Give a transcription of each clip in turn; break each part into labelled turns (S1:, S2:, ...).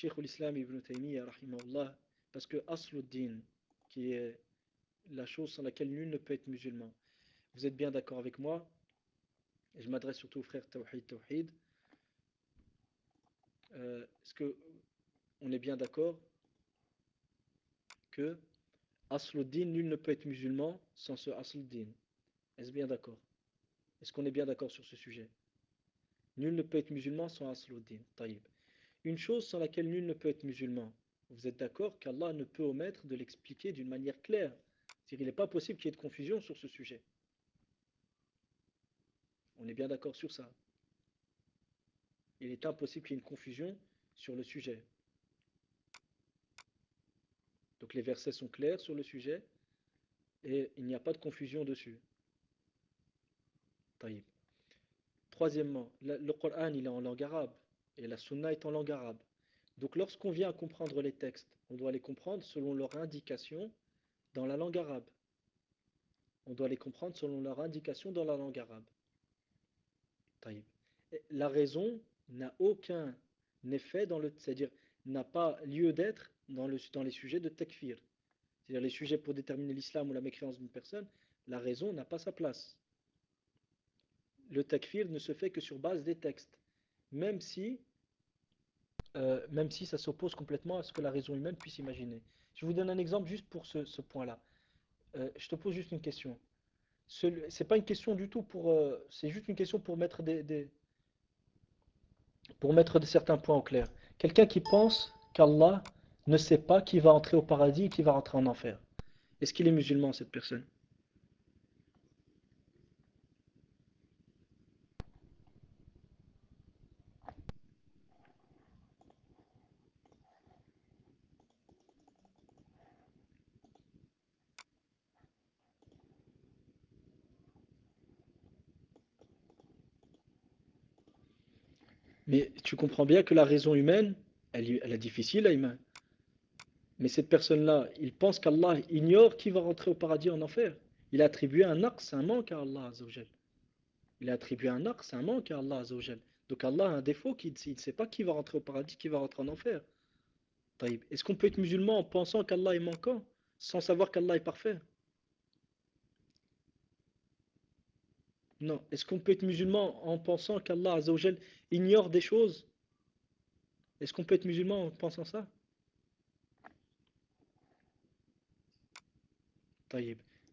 S1: Cheikh l'Islam ibn Taymiyyah, rahimahullah, parce que Asluddin, qui est la chose sans laquelle nul ne peut être musulman, vous êtes bien d'accord avec moi? Je m'adresse surtout aux frères Tawhid Tawhid. Euh, Est-ce que on est bien d'accord que Asluddin, nul ne peut être musulman sans ce Asluddin? Est-ce bien d'accord? Est-ce qu'on est bien d'accord sur ce sujet? Nul ne peut être musulman sans Asluddin. Taïb. Une chose sans laquelle nul ne peut être musulman. Vous êtes d'accord qu'Allah ne peut omettre de l'expliquer d'une manière claire? C'est-à-dire qu'il n'est pas possible qu'il y ait de confusion sur ce sujet. On est bien d'accord sur ça. Il est impossible qu'il y ait une confusion sur le sujet. Donc les versets sont clairs sur le sujet et il n'y a pas de confusion dessus. Taïb. Troisièmement, le Coran il est en langue arabe et la Sunna est en langue arabe. Donc lorsqu'on vient à comprendre les textes, on doit les comprendre selon leur indication dans la langue arabe. On doit les comprendre selon leur indication dans la langue arabe. La raison n'a aucun effet dans le... C'est-à-dire n'a pas lieu d'être dans, le, dans les sujets de takfir. C'est-à-dire les sujets pour déterminer l'islam ou la mécréance d'une personne, la raison n'a pas sa place. Le takfir ne se fait que sur base des textes. Même si euh, même si ça s'oppose complètement à ce que la raison humaine puisse imaginer. Je vous donne un exemple juste pour ce, point-là. Euh, je te pose juste une question. Ce n'est pas une question du tout pour... Euh, c'est juste une question pour mettre des, pour mettre certains points au clair. Quelqu'un qui pense qu'Allah ne sait pas qui va entrer au paradis et qui va rentrer en enfer. Est-ce qu'il est musulman, cette personne? Mais tu comprends bien que la raison humaine, elle, est difficile. Mais cette personne-là, il pense qu'Allah ignore qui va rentrer au paradis en enfer. Il a attribué un aqs, un manque à Allah. Il a attribué un aqs, un manque à Allah. Donc Allah a un défaut qu'il ne sait pas qui va rentrer au paradis, qui va rentrer en enfer. Est-ce qu'on peut être musulman en pensant qu'Allah est manquant, sans savoir qu'Allah est parfait? Non. Est-ce qu'on peut être musulman en pensant qu'Allah ignore des choses? Est-ce qu'on peut être musulman en pensant ça?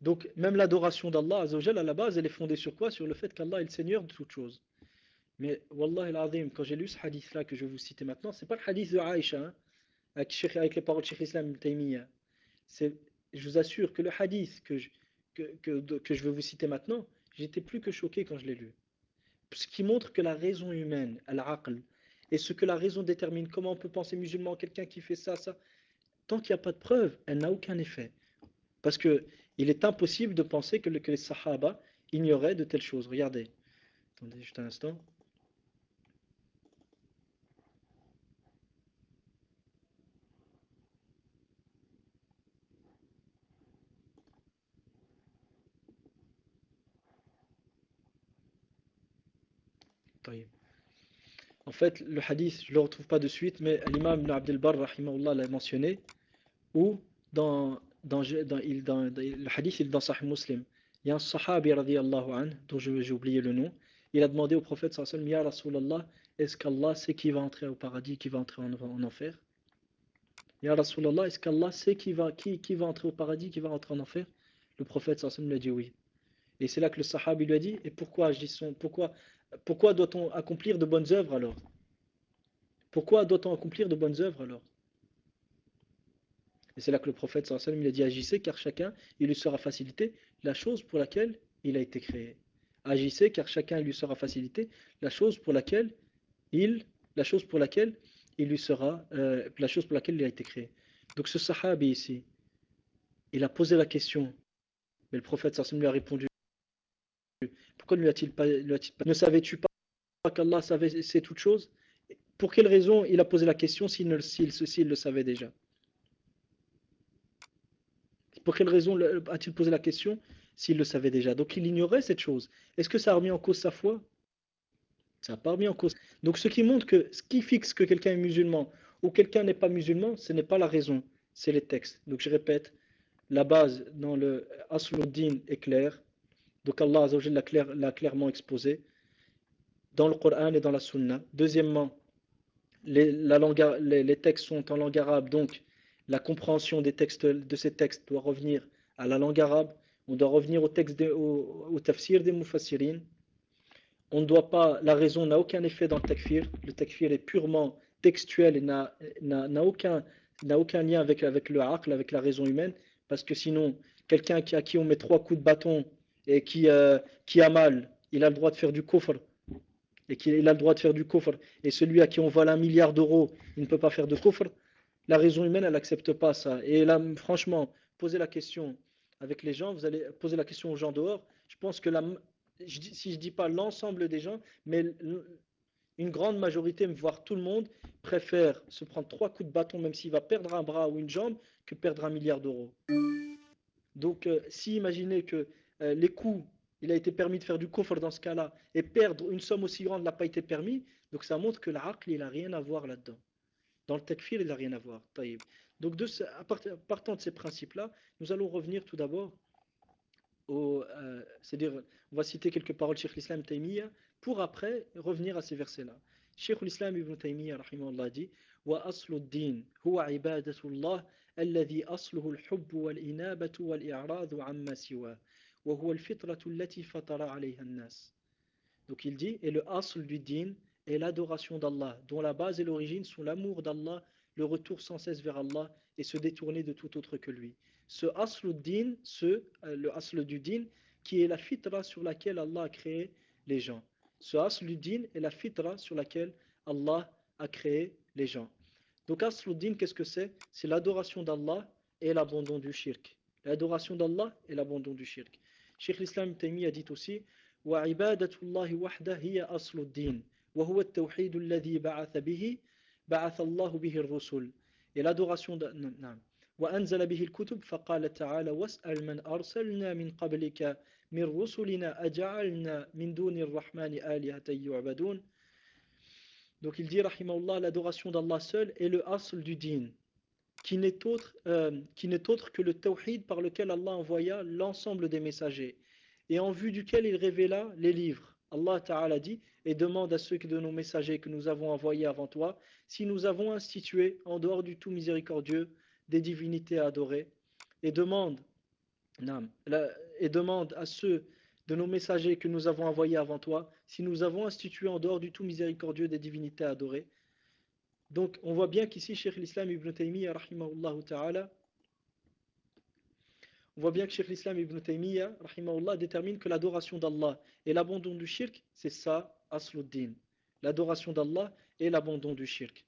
S1: Donc, même l'adoration d'Allah à la base, elle est fondée sur quoi? Sur le fait qu'Allah est le Seigneur de toutes choses. Mais, Wallah al quand j'ai lu ce hadith-là que je vais vous citer maintenant, c'est pas le hadith de Aïcha, hein, avec, les paroles de Cheikh Islam Taymiyyah. Je vous assure que le hadith que je, que, que je vais vous citer maintenant, J'étais plus que choqué quand je l'ai lu. Ce qui montre que la raison humaine, al-aql, et ce que la raison détermine, comment on peut penser musulman, quelqu'un qui fait ça, ça, tant qu'il n'y a pas de preuve, elle n'a aucun effet. Parce que il est impossible de penser que, que les sahaba ignoraient de telles choses. Regardez. Attendez juste un instant. En fait, le hadith, je ne le retrouve pas de suite, mais l'imam Ibn Abdel Bar, l'a mentionné, ou dans, le hadith, il est dans Sahih Muslim. Il y a un sahabi, an, dont j'ai oublié le nom, il a demandé au prophète, sallallahu Ya Rasulallah, est-ce qu'Allah sait qui va entrer au paradis, qui va entrer en, en enfer? Ya Rasulallah, est-ce qu'Allah sait qui va, qui, qui va entrer au paradis, qui va entrer en enfer? Le prophète, sallallahu lui a dit oui. Et c'est là que le sahabi lui a dit, et pourquoi, pourquoi pourquoi doit-on accomplir de bonnes œuvres alors? Pourquoi doit-on accomplir de bonnes œuvres alors? Et c'est là que le prophète sallam il a dit agissez car chacun il lui sera facilité la chose pour laquelle il a été créé. Agissez car chacun il lui sera facilité la chose pour laquelle il la chose pour laquelle il lui sera euh, la chose pour laquelle il a été créé. Donc ce sahabi ici, il a posé la question, mais le prophète sallam lui a répondu Ne savais-tu pas qu'Allah savait c'est toute chose Pour quelle raison il a posé la question s'il le savait déjà? Pour quelle raison a-t-il posé la question s'il le savait déjà? Donc il ignorait cette chose. Est-ce que ça a remis en cause sa foi? Ça n'a pas remis en cause. Donc ce qui montre que ce qui fixe que quelqu'un est musulman, ou quelqu'un n'est pas musulman, ce n'est pas la raison, c'est les textes. Donc je répète, la base dans le Asluddin est claire. Donc Allah l'a clairement exposé dans le Coran et dans la Sunna. Deuxièmement, les, textes sont en langue arabe, donc la compréhension des textes, de ces textes doit revenir à la langue arabe. On doit revenir au, texte au, au tafsir des mufassirin. On ne doit pas, la raison n'a aucun effet dans le takfir. Le takfir est purement textuel et n'a aucun, lien avec, le aql, avec la raison humaine. Parce que sinon, quelqu'un à qui on met trois coups de bâton et qui, euh, qui a mal, il a le droit de faire du kufr. Et qu'il a le droit de faire du kufr. Et celui à qui on vole un milliard d'euros, il ne peut pas faire de kufr. La raison humaine, elle n'accepte pas ça. Et là, franchement, posez la question avec les gens, vous allez poser la question aux gens dehors. Je pense que la, si je dis pas l'ensemble des gens, mais une grande majorité, voire tout le monde, préfère se prendre trois coups de bâton, même s'il va perdre un bras ou une jambe, que perdre un milliard d'euros. Donc, euh, si imaginez que euh, les coups, il a été permis de faire du coffre dans ce cas-là, et perdre une somme aussi grande n'a pas été permis, donc ça montre que l'aql, il n'a rien à voir là-dedans. Dans le takfir, il n'a rien à voir. Donc, de à partant de ces principes-là, nous allons revenir tout d'abord au. Euh, c'est-à-dire, on va citer quelques paroles de Cheikh l'Islam Taymiyyah pour après revenir à ces versets-là. Cheikh l'Islam Ibn Taymiyyah rahimahullah dit وأصل الدين هو عبادة الله الذي أصله الحب والإنابة والإعراض عما سواه donc il dit, et le asl du din est l'adoration d'Allah, dont la base et l'origine sont l'amour d'Allah, le retour sans cesse vers Allah et se détourner de tout autre que lui. Ce asl du din, ce, euh, le asl din, qui est la fitra sur laquelle Allah a créé les gens. Ce asl du din est la fitra sur laquelle Allah a créé les gens. Donc Asluddin, qu'est-ce que c'est? C'est l'adoration d'Allah et l'abandon du shirk. L'adoration d'Allah et l'abandon du shirk. Cheikh l'Islam Taymi a dit aussi وعبادة الله وحده هي أصل الدين وهو التوحيد الذي بعث به بعث الله به الرسل et l'adoration نعم وأنزل به الكتب فقال تعالى واسأل من أرسلنا من قبلك من رسلنا أجعلنا من دون الرحمن آلهة يعبدون Donc il dit, rahimahullah, l'adoration d'Allah seul est le asl du din, qui n'est autre, euh, autre que le tawhid par lequel Allah envoya l'ensemble des messagers, et en vue duquel il révéla les livres. Allah Ta'ala dit, et demande à ceux de nos messagers que nous avons envoyés avant toi, si nous avons institué, en dehors du tout miséricordieux, des divinités à adorer, et demande, et demande à ceux de nos messagers que nous avons envoyés avant toi, si nous avons institué en dehors du tout miséricordieux des divinités à adorer. Donc on voit bien qu'ici, Cheikh l'Islam ibn Taymiyyah, ta'ala, on voit bien que Cheikh l'Islam ibn Taymiyyah, détermine que l'adoration d'Allah et l'abandon du shirk, c'est ça, asluddin. L'adoration d'Allah et l'abandon du shirk.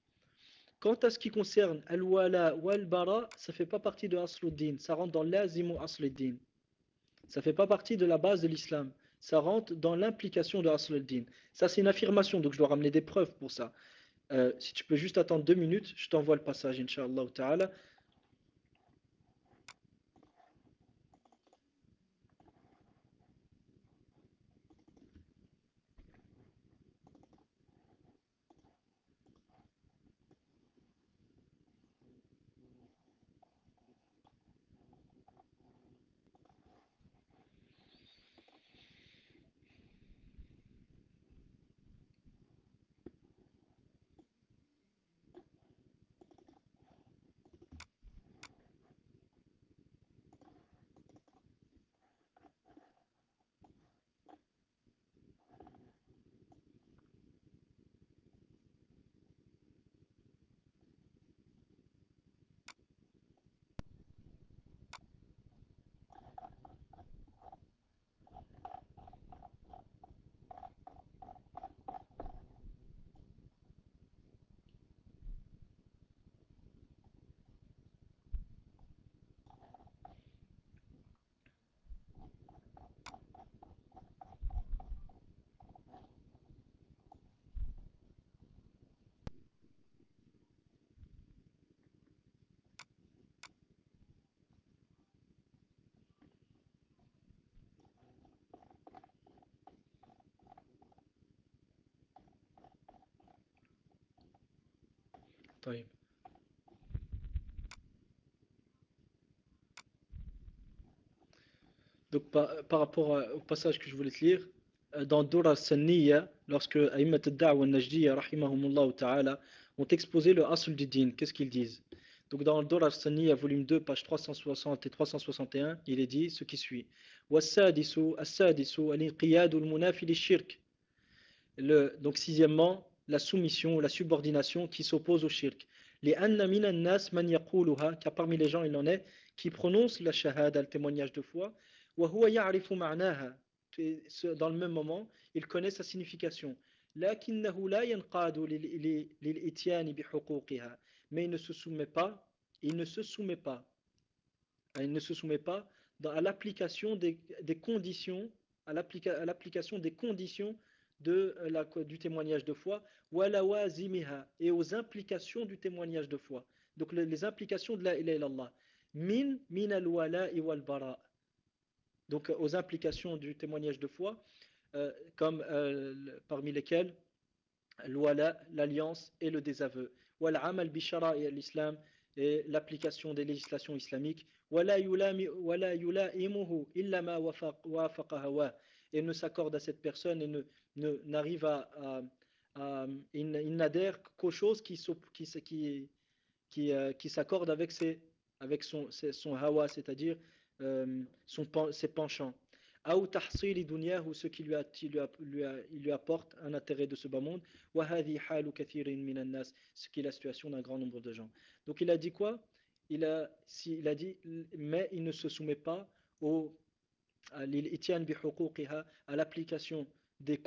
S1: Quant à ce qui concerne al-wala ou al-bara, ça ne fait pas partie de asluddin, ça rentre dans l'azimu asluddin. Ça ne fait pas partie de la base de l'islam. Ça rentre dans l'implication de Asl din Ça, c'est une affirmation, donc je dois ramener des preuves pour ça. Euh, si tu peux juste attendre deux minutes, je t'envoie le passage, Inch'Allah ta'ala. Donc, par, rapport au passage que je voulais te lire, euh, dans Doura Sanniya, lorsque Aïmat al-Da'wa al-Najdiya, rahimahumullah ta'ala, ont exposé le Asul du qu'est-ce qu'ils disent? Donc, dans Doura Sanniya, volume 2, page 360 et 361, il est dit ce qui suit. Le- Donc, sixièmement, la soumission, la subordination qui s'oppose au shirk. Les anna minan nas man yaquluha, car parmi les gens il en est qui prononcent la shahada, le témoignage de foi, wa huwa ya'rifu ma'naha, dans le même moment, il connaît sa signification. لكنه لا ينقاد للإتيان بحقوقها mais il ne se soumet pas il ne se soumet pas il ne se soumet pas dans, à l'application des, des, conditions à l'application des conditions de euh, du témoignage de foi et aux implications du témoignage de foi donc les, implications de la ilaha illallah min min al wala wal bara donc aux implications du témoignage de foi, euh, comme euh, parmi lesquelles l'alliance et le désaveu. al bishara et l'islam et l'application des législations islamiques. Et ne s'accorde à cette personne et ne, n'arrive à, à, il, n'adhère qu'aux choses qui, qui, qui, qui, euh, qui s'accordent avec, ses, avec son, son hawa, c'est-à-dire euh, son, ses penchants. Ou ce qui lui, a, lui, a, lui, a, lui apporte un intérêt de ce bas monde. Ce qui est la situation d'un grand nombre de gens. Donc il a dit quoi? Il a, si, il a dit, mais il ne se soumet pas au, à l'application des,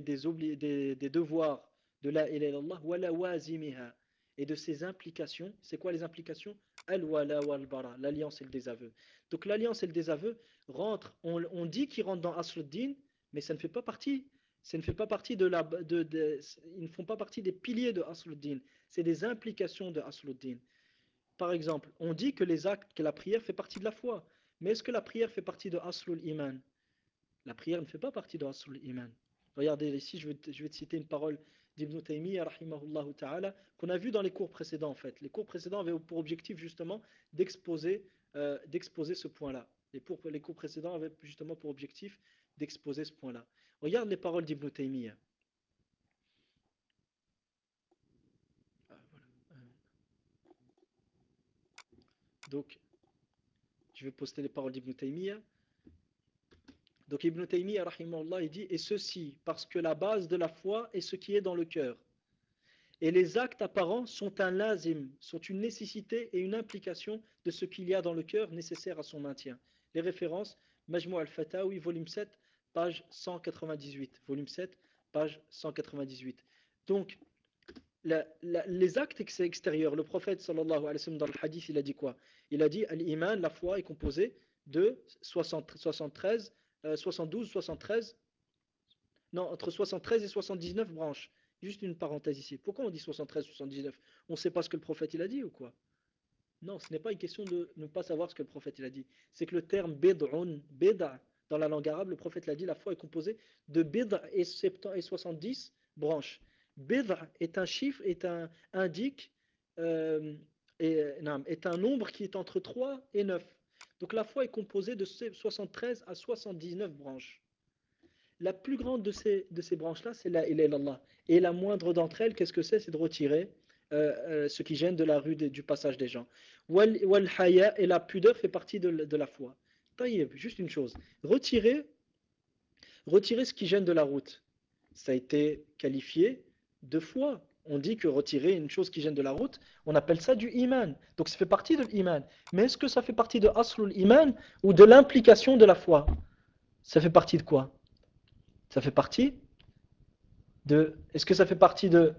S1: des, devoirs de la ilaha et de ses implications. C'est quoi les implications? L'alliance et le désaveu. Donc l'alliance et le désaveu rentrent, on, dit qu'ils rentrent dans Asluddin, mais ça ne fait pas partie. Ça ne fait pas partie de la, de, ils ne font pas partie des piliers de Asluddin. C'est des implications de Asluddin. Par exemple, on dit que les actes, que la prière fait partie de la foi. Mais est-ce que la prière fait partie de Aslul Iman La prière ne fait pas partie de Aslul Iman. Regardez ici, je vais, te citer une parole d'Ibn Taymiyyah qu'on a vu dans les cours précédents en fait. Les cours précédents avaient pour objectif justement d'exposer euh, ce point-là. Les, les cours précédents avaient justement pour objectif d'exposer ce point-là. Regarde les paroles d'Ibn Taymiyyah. Ah, Donc, je vais poster les paroles d'Ibn Taymiyyah. Donc Ibn Taymiyyah, il dit Et ceci, parce que la base de la foi est ce qui est dans le cœur. Et les actes apparents sont un lazim, sont une nécessité et une implication de ce qu'il y a dans le cœur nécessaire à son maintien. Les références Majmou al-Fatawi, volume 7, page 198. Volume 7, page 198. Donc, les actes extérieurs, le prophète sallallahu alayhi wa sallam dans le hadith, il a dit quoi? Il a dit Al-Iman, la foi, est composée de 73 72, euh, 73, non, entre 73 et 79 branches. Juste une parenthèse ici. Pourquoi on dit 73, 79 On ne sait pas ce que le prophète il a dit ou quoi? Non, ce n'est pas une question de ne pas savoir ce que le prophète il a dit. C'est que le terme bid'un, bid'a, dans la langue arabe, le prophète l'a dit, la foi est composée de bid'a et, 70 branches. Bid'a est un chiffre, est un, indique, euh, est un nombre qui est entre 3 et 9. Donc la foi est composée de 73 à 79 branches. La plus grande de ces, branches-là, c'est la Et la moindre d'entre elles, qu'est-ce que c'est? C'est de retirer euh, euh, ce qui gêne de la rue du passage des gens. Et la pudeur fait partie de, la foi. Juste une chose. Retirer, retirer ce qui gêne de la route. Ça a été qualifié de foi on dit que retirer une chose qui gêne de la route, on appelle ça du iman. Donc ça fait partie de l'iman. Mais est-ce que ça fait partie de aslul iman ou de l'implication de la foi? Ça fait partie de quoi? Ça fait partie de... Est-ce que ça fait partie de,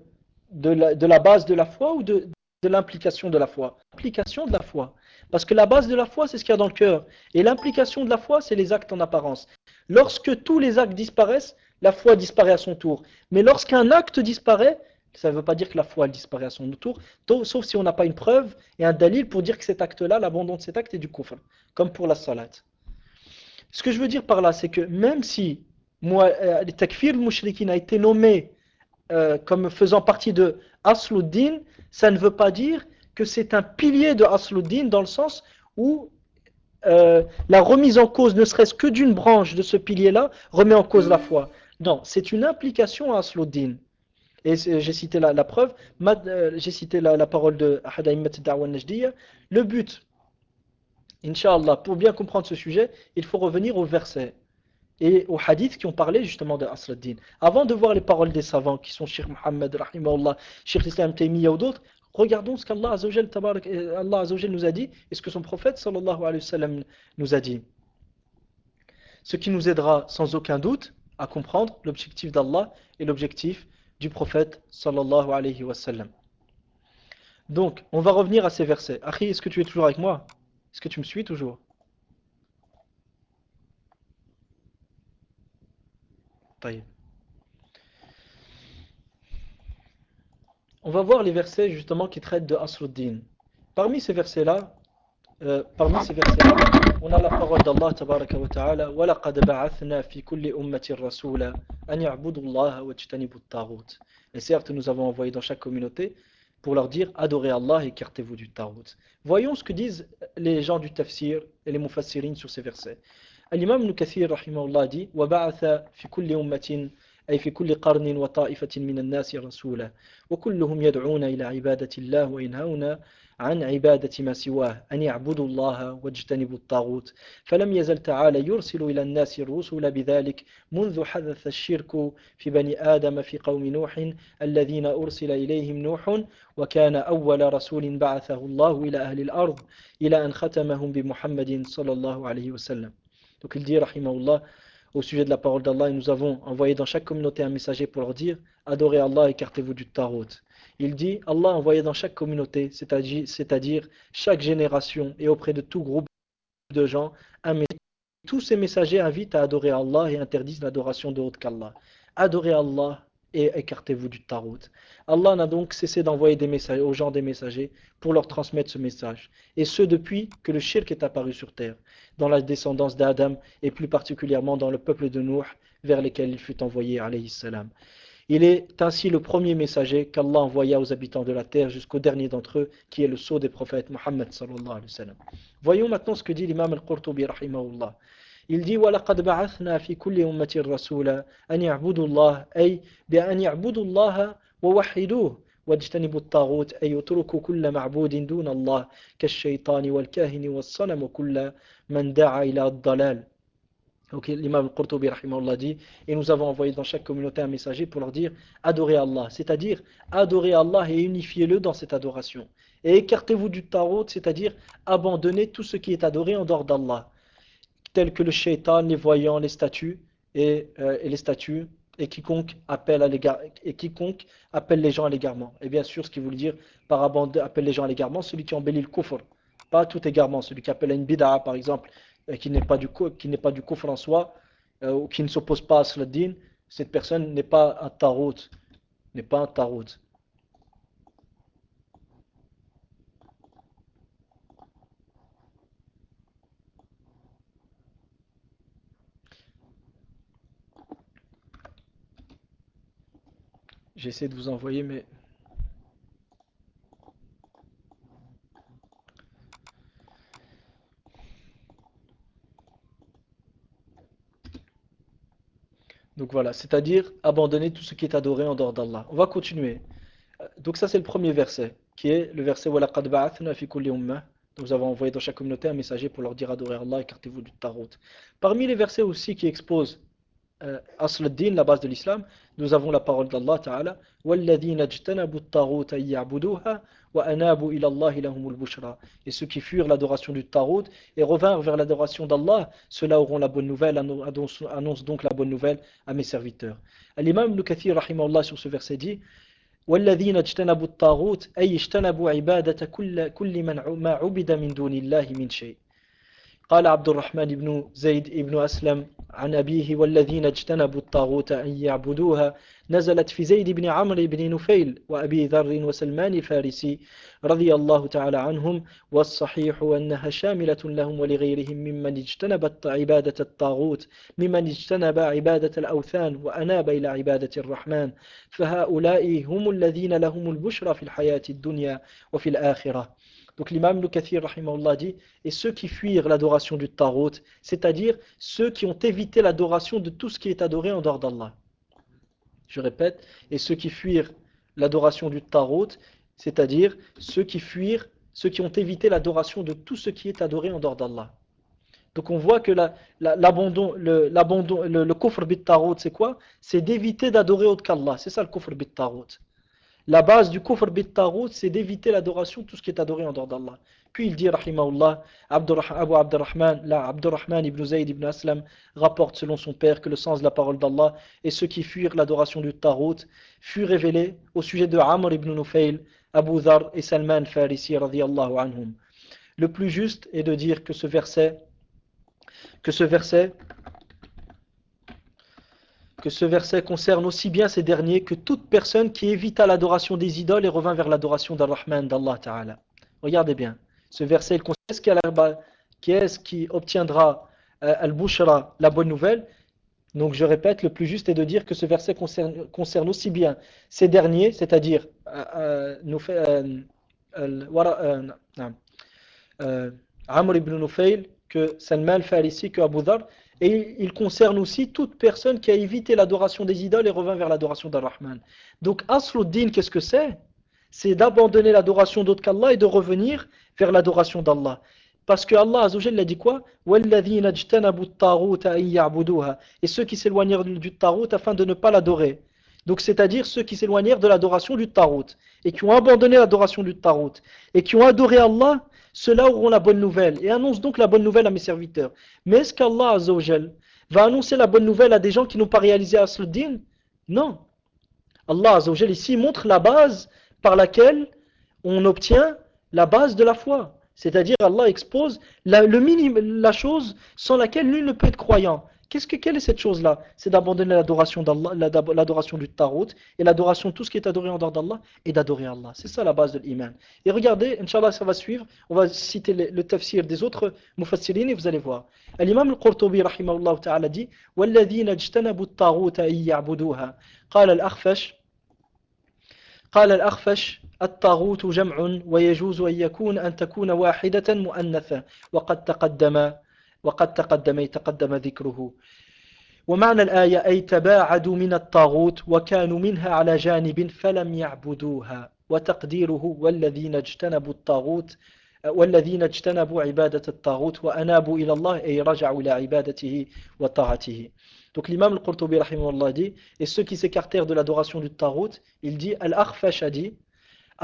S1: la, base de la foi ou de, de l'implication de la foi? L'implication de la foi. Parce que la base de la foi, c'est ce qu'il y a dans le cœur. Et l'implication de la foi, c'est les actes en apparence. Lorsque tous les actes disparaissent, la foi disparaît à son tour. Mais lorsqu'un acte disparaît, ça ne veut pas dire que la foi disparaît à son tour, sauf si on n'a pas une preuve et un dalil pour dire que cet acte-là, l'abandon de cet acte est du kufr, comme pour la salat. Ce que je veux dire par là, c'est que même si moi, euh, le takfir mushrikin a été nommé euh, comme faisant partie de Asluddin, ça ne veut pas dire que c'est un pilier de Asluddin dans le sens où euh, la remise en cause, ne serait-ce que d'une branche de ce pilier-là, remet en cause la foi. Non, c'est une implication à Asluddin. Et j'ai cité la, preuve, euh, j'ai cité la, parole de Hadaimat Da'wan Najdiya. Le but, Inch'Allah, pour bien comprendre ce sujet, il faut revenir au verset et aux hadiths qui ont parlé justement de Asluddin. Avant de voir les paroles des savants qui sont Sheikh Mohammed, Rahimahullah, Sheikh Islam Taymiyyah ou d'autres, regardons ce qu'Allah Allah nous a dit et ce que son prophète sallallahu alayhi wa nous a dit. Ce qui nous aidera sans aucun doute à comprendre l'objectif d'Allah et l'objectif prophète sallallahu alayhi wa sallam. Donc, on va revenir à ces versets. Akhi, est-ce que tu es toujours avec moi? Est-ce que tu me suis toujours? On va voir les versets justement qui traitent de Asruddin. Parmi ces versets-là, euh, parmi ces versets-là, on a la parole d'Allah tabaraka wa ta'ala وَلَقَدْ بَعَثْنَا فِي كُلِّ أُمَّةٍ رَسُولًا أَنْ يَعْبُدُوا اللَّهَ وَاجْتَنِبُوا الطَّاغُوتِ Et certes, nous avons envoyé dans chaque communauté pour leur dire adorez Allah et écartez-vous du Tarout. Voyons ce que disent les gens du tafsir et les mufassirin sur ces versets. L'imam Ibn Kathir rahimahullah dit وَبَعَثَ فِي كُلِّ أُمَّةٍ أي في كل قرن وطائفة من الناس رسولا وكلهم يدعون إلى عبادة الله وينهون عن عبادة ما سواه أن يعبدوا الله واجتنبوا الطاغوت فلم يزل تعالى يرسل إلى الناس الرسل بذلك منذ حدث الشرك في بني آدم في قوم نوح الذين أرسل إليهم نوح وكان أول رسول بعثه الله إلى أهل الأرض إلى أن ختمهم بمحمد صلى الله عليه وسلم Donc il dit, rahimahullah, au sujet de la parole d'Allah, nous avons envoyé dans chaque communauté un messager pour leur dire Adorez Allah, écartez-vous du tarot. Il dit Allah a envoyé dans chaque communauté, c'est-à-dire chaque génération et auprès de tout groupe de gens, un message. Tous ces messagers invitent à adorer Allah et interdisent l'adoration de autre qu'Allah. Adorez Allah et écartez-vous du tarot. Allah n'a donc cessé d'envoyer des messages aux gens des messagers pour leur transmettre ce message. Et ce depuis que le shirk est apparu sur terre, dans la descendance d'Adam et plus particulièrement dans le peuple de Nuh vers lesquels il fut envoyé alayhi salam. Il est ainsi le premier messager qu'Allah envoya aux habitants de la terre jusqu'au dernier d'entre eux qui est le sceau des prophètes Muhammad sallallahu alayhi wa sallam. Voyons maintenant ce que dit l'imam al-Qurtubi rahimahullah. Il dit وَلَقَدْ بَعَثْنَا فِي كُلِّ أُمَّةٍ رَسُولًا أَنْ يَعْبُدُوا اللَّهَ أي بأن يعبدوا الله ووحدوه واجتنبوا الطاغوت أي يتركوا كل معبود دون الله كالشيطان والكاهن والصنم وكل من دعا إلى الضلال Donc l'imam Qurtubi dit et nous avons envoyé dans chaque communauté un messager pour leur dire adorez Allah, c'est-à-dire adorez Allah et unifiez-le dans cette adoration. Et écartez-vous du tarot, c'est-à-dire abandonnez tout ce qui est adoré en dehors d'Allah tels que le shaitan, les voyants, les statues et, euh, les statues et quiconque appelle à et quiconque appelle les gens à l'égarement. Et bien sûr, ce qui veut dire par appelle les gens à l'égarement, celui qui embellit le kufr, pas tout égarement, celui qui appelle à une bid'a par exemple, qui n'est pas du qui n'est pas du kufr en soi, euh, ou qui ne s'oppose pas à Sladdin, cette personne n'est pas un tarot, n'est pas un tarot. J'essaie de vous envoyer, mais... Donc voilà, c'est-à-dire abandonner tout ce qui est adoré en dehors d'Allah. On va continuer. Donc ça c'est le premier verset, qui est le verset وَلَقَدْ بَعَثْنَا فِي كُلِّ أُمَّةٍ Nous avons envoyé dans chaque communauté un messager pour leur dire adorez Allah, écartez-vous du tarot. Parmi les versets aussi qui exposent euh, Asl din la base de l'islam, nous avons la parole d'Allah Ta'ala Et ceux qui furent l'adoration du Tarot et revinrent vers l'adoration d'Allah, ceux-là auront la bonne nouvelle, annonce donc la bonne nouvelle à mes serviteurs. L'imam Ibn Kathir sur ce verset dit والذين اجتنبوا الطاغوت أي اجتنبوا عبادة كل, كل من ما عبد من دون الله من شيء قال عبد الرحمن بن زيد بن أسلم عن أبيه والذين اجتنبوا الطاغوت أن يعبدوها نزلت في زيد بن عمرو بن نفيل وأبي ذر وسلمان الفارسي رضي الله تعالى عنهم والصحيح أنها شاملة لهم ولغيرهم ممن اجتنب عبادة الطاغوت ممن اجتنب عبادة الأوثان وأناب إلى عبادة الرحمن فهؤلاء هم الذين لهم البشرى في الحياة الدنيا وفي الآخرة Donc l'imam Ibn Kathir dit, et ceux qui fuirent l'adoration du Tarot, c'est-à-dire ceux qui ont évité l'adoration de tout ce qui est adoré en dehors d'Allah. Je répète, et ceux qui fuirent l'adoration du Tarot, c'est-à-dire ceux qui fuirent, ceux qui ont évité l'adoration de tout ce qui est adoré en dehors d'Allah. Donc on voit que l'abandon, le, le, le, kufr Tarot, c'est quoi? C'est d'éviter d'adorer autre qu'Allah. C'est ça le kufr bit Tarot. La base du kufr bit c'est d'éviter l'adoration tout ce qui est adoré en dehors d'Allah. Puis il dit, rahimahullah, Abu Abdurrahman ibn Zayd ibn Aslam rapporte selon son père que le sens de la parole d'Allah et ceux qui fuirent l'adoration du Tarot fut révélé au sujet de Amr ibn Nufayl, Abu Dhar et Salman Farisi radiyallahu anhum. Le plus juste est de dire que ce verset, que ce verset que ce verset concerne aussi bien ces derniers que toute personne qui évita l'adoration des idoles et revint vers l'adoration d'Allah Ta'ala. Regardez bien, ce verset, il concerne qui est-ce qui obtiendra euh, Al-Bushra, la bonne nouvelle? Donc je répète, le plus juste est de dire que ce verset concerne, aussi bien ces derniers, c'est-à-dire euh, euh, Amr ibn Nufayl, que Salman al-Farisi, que Abu Dhar, et il concerne aussi toute personne qui a évité l'adoration des idoles et revint vers l'adoration d'Al-Rahman. Donc, Asluddin, qu'est-ce que c'est? C'est d'abandonner l'adoration d'autre qu'Allah et de revenir vers l'adoration d'Allah. Parce que Allah Azzawajal a dit quoi? Et ceux qui s'éloignèrent du Tarot afin de ne pas l'adorer. Donc c'est-à-dire ceux qui s'éloignèrent de l'adoration du Tarot et qui ont abandonné l'adoration du Tarot et qui ont adoré Allah ceux-là auront la bonne nouvelle et annonce donc la bonne nouvelle à mes serviteurs. Mais est-ce qu'Allah Azzawajal va annoncer la bonne nouvelle à des gens qui n'ont pas réalisé Asluddin Non. Allah Azzawajal ici montre la base par laquelle on obtient la base de la foi. C'est-à-dire Allah expose la, chose sans laquelle nul ne peut être croyant. Qu'est-ce que, quelle est cette chose-là C'est d'abandonner l'adoration d'Allah, l'adoration du Tarot et l'adoration de tout ce qui est adoré en dehors d'Allah et d'adorer Allah. C'est ça la base de l'iman. Et regardez, Inch'Allah, ça va suivre. On va citer le, tafsir des autres mufassirines et vous allez voir. L'imam al-Qurtubi, rahimahullah ta'ala, dit وَالَّذِينَ اجْتَنَبُوا الطَّاغُوتَ أَن يَعْبُدُوهَا قال الأخفش قال الأخفش الطاغوت جمع ويجوز أن يكون أن تكون واحدة مؤنثة وقد تقدم وقد تقدم تقدم ذكره. ومعنى الآية أي تباعدوا من الطاغوت وكانوا منها على جانب فلم يعبدوها وتقديره والذين اجتنبوا الطاغوت والذين اجتنبوا عبادة الطاغوت وأنابوا إلى الله أي رجعوا إلى عبادته وطاعته. Donc l'imam al-Qurtubi dit, et ceux qui s'écartèrent de l'adoration du Tarot, il dit, Al-Akhfash a dit,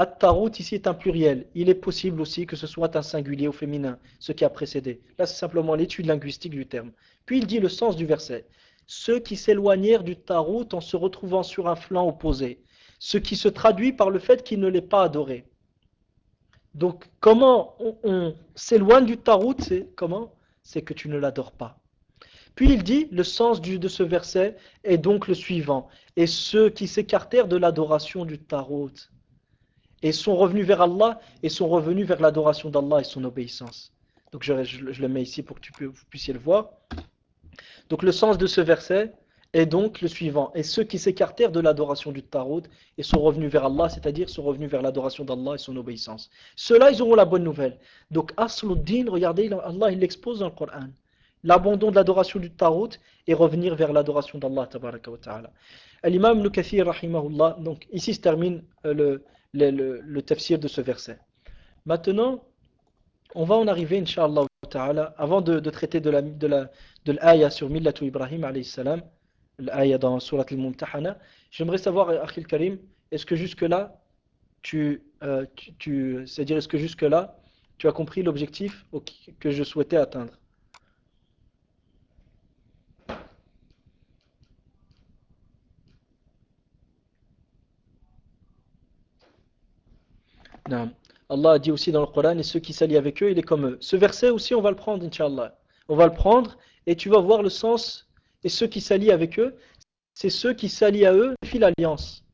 S1: At-Tarut ici est un pluriel. Il est possible aussi que ce soit un singulier au féminin, ce qui a précédé. Là, c'est simplement l'étude linguistique du terme. Puis il dit le sens du verset. Ceux qui s'éloignèrent du Tarut en se retrouvant sur un flanc opposé. Ce qui se traduit par le fait qu'il ne l'ait pas adoré. Donc, comment on, s'éloigne du Tarut comment? C'est que tu ne l'adores pas. Puis il dit, le sens de ce verset est donc le suivant. Et ceux qui s'écartèrent de l'adoration du Tarot et sont revenus vers Allah et sont revenus vers l'adoration d'Allah et son obéissance. Donc je, le mets ici pour que tu, vous puissiez le voir. Donc le sens de ce verset est donc le suivant. Et ceux qui s'écartèrent de l'adoration du Tarot et sont revenus vers Allah, c'est-à-dire sont revenus vers l'adoration d'Allah et son obéissance. Ceux-là, ils auront la bonne nouvelle. Donc Asluddin, regardez, Allah il l'expose dans le Coran. L'abandon de l'adoration du Tarot et revenir vers l'adoration d'Allah. L'imam Ibn Kathir, rahimahullah, donc ici se termine euh, le, le, tafsir de ce verset. Maintenant, on va en arriver, Inch'Allah, avant de, de, traiter de la, de la, sur Millatu Ibrahim, salam, l'aya dans Surat al-Mumtahana, j'aimerais savoir, Akhil Karim, est-ce que jusque-là, tu, euh, tu, tu c'est-à-dire, est-ce que jusque-là, tu as compris l'objectif que je souhaitais atteindre? Allah dit aussi dans le Coran, et ceux qui s'allient avec eux, il est comme eux. Ce verset aussi, on va le prendre, Inch'Allah. On va le prendre, et tu vas voir le sens, et ceux qui s'allient avec eux, c'est ceux qui s'allient à eux, signifie l'alliance.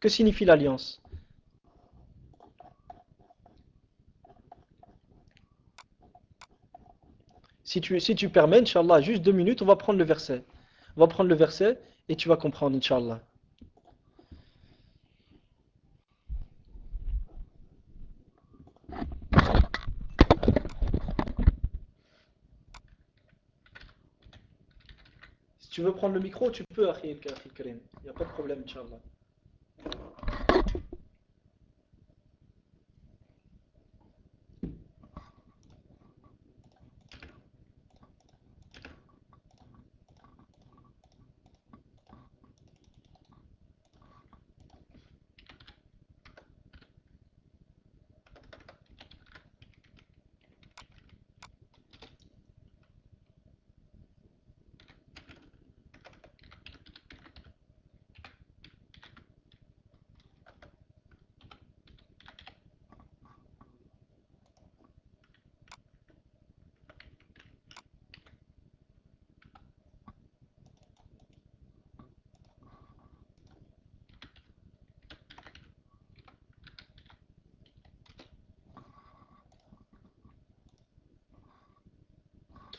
S1: Que signifie l'alliance? Si tu, si tu permets, Inch'Allah, juste deux minutes, on va prendre le verset. On va prendre le verset et tu vas comprendre, Inch'Allah. Si tu veux prendre le micro, tu peux, Akhi Karim. Il n'y a pas de problème, Inch'Allah.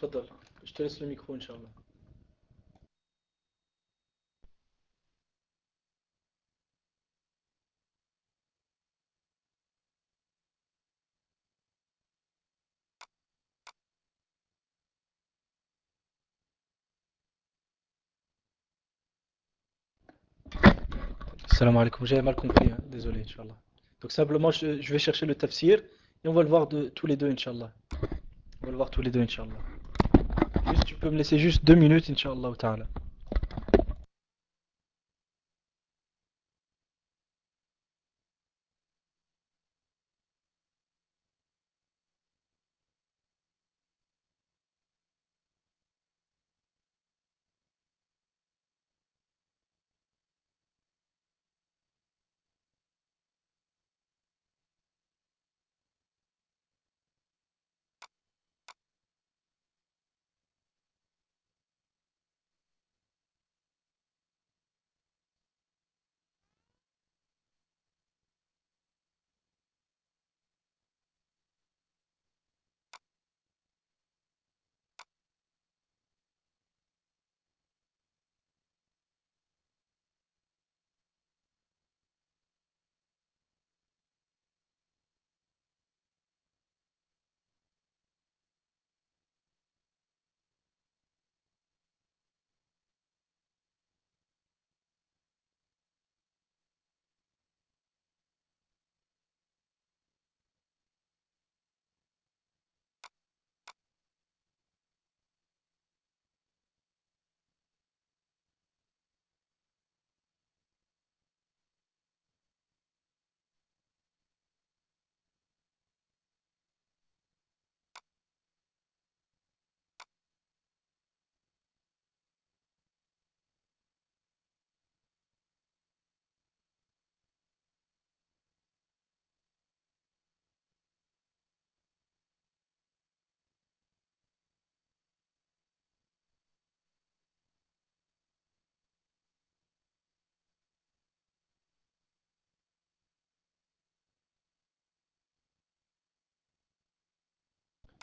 S1: تفضل je te laisse le micro إن شاء الله Salam alaikum, j'avais mal compris, hein. désolé, Inch'Allah. Donc simplement, je, je, vais chercher le tafsir et on va le voir de, tous les deux, Inch'Allah. On va le voir tous les deux, Inch'Allah. Tu peux me laisser juste deux minutes, Inch'Allah ta'ala.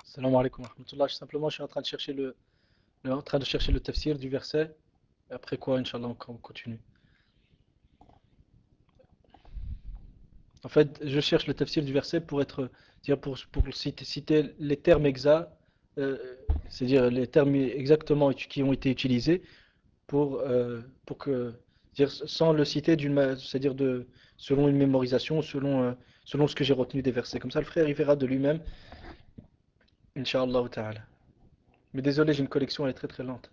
S1: Salam alaikum wa. Simplement, je suis en train de chercher le, en train de chercher le tafsir du verset. Et après quoi, Inch'Allah, on continue. En fait, je cherche le tafsir du verset pour être, pour, pour citer, les termes exacts, euh, c'est-à-dire les termes exactement qui ont été utilisés pour, euh, pour que, sans le citer c'est-à-dire de, selon une mémorisation, selon, euh, selon ce que j'ai retenu des versets. Comme ça, le frère, il verra de lui-même Inch'Allah ta'ala. Mais désolé, j'ai une collection, elle est très très lente.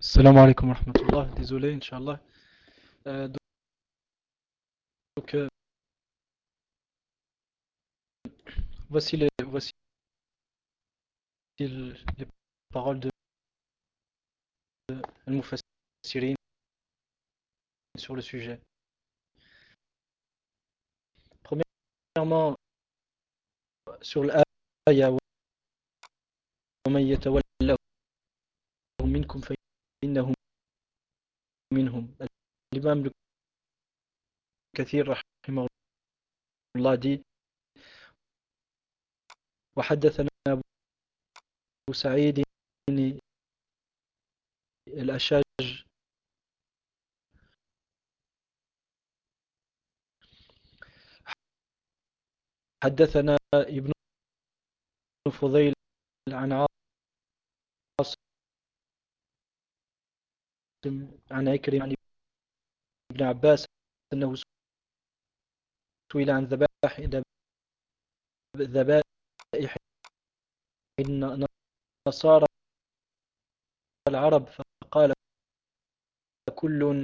S1: Salam alaikum wa rahmatullah. Désolé, Inch'Allah. Euh, donc, euh, voici, les, voici les paroles de Al-Mufassirin sur le sujet. Premièrement, sur l'ayah ومن يتولهم منكم فإنه منهم. الإمام كثير رحمه الله dit وحدثنا أبو سعيد الأشاج. حدثنا ابن فضيل عن عن عكرم عن ابن عباس أنه سئل عن ذبائح ذبائح النصارى العرب فقال كل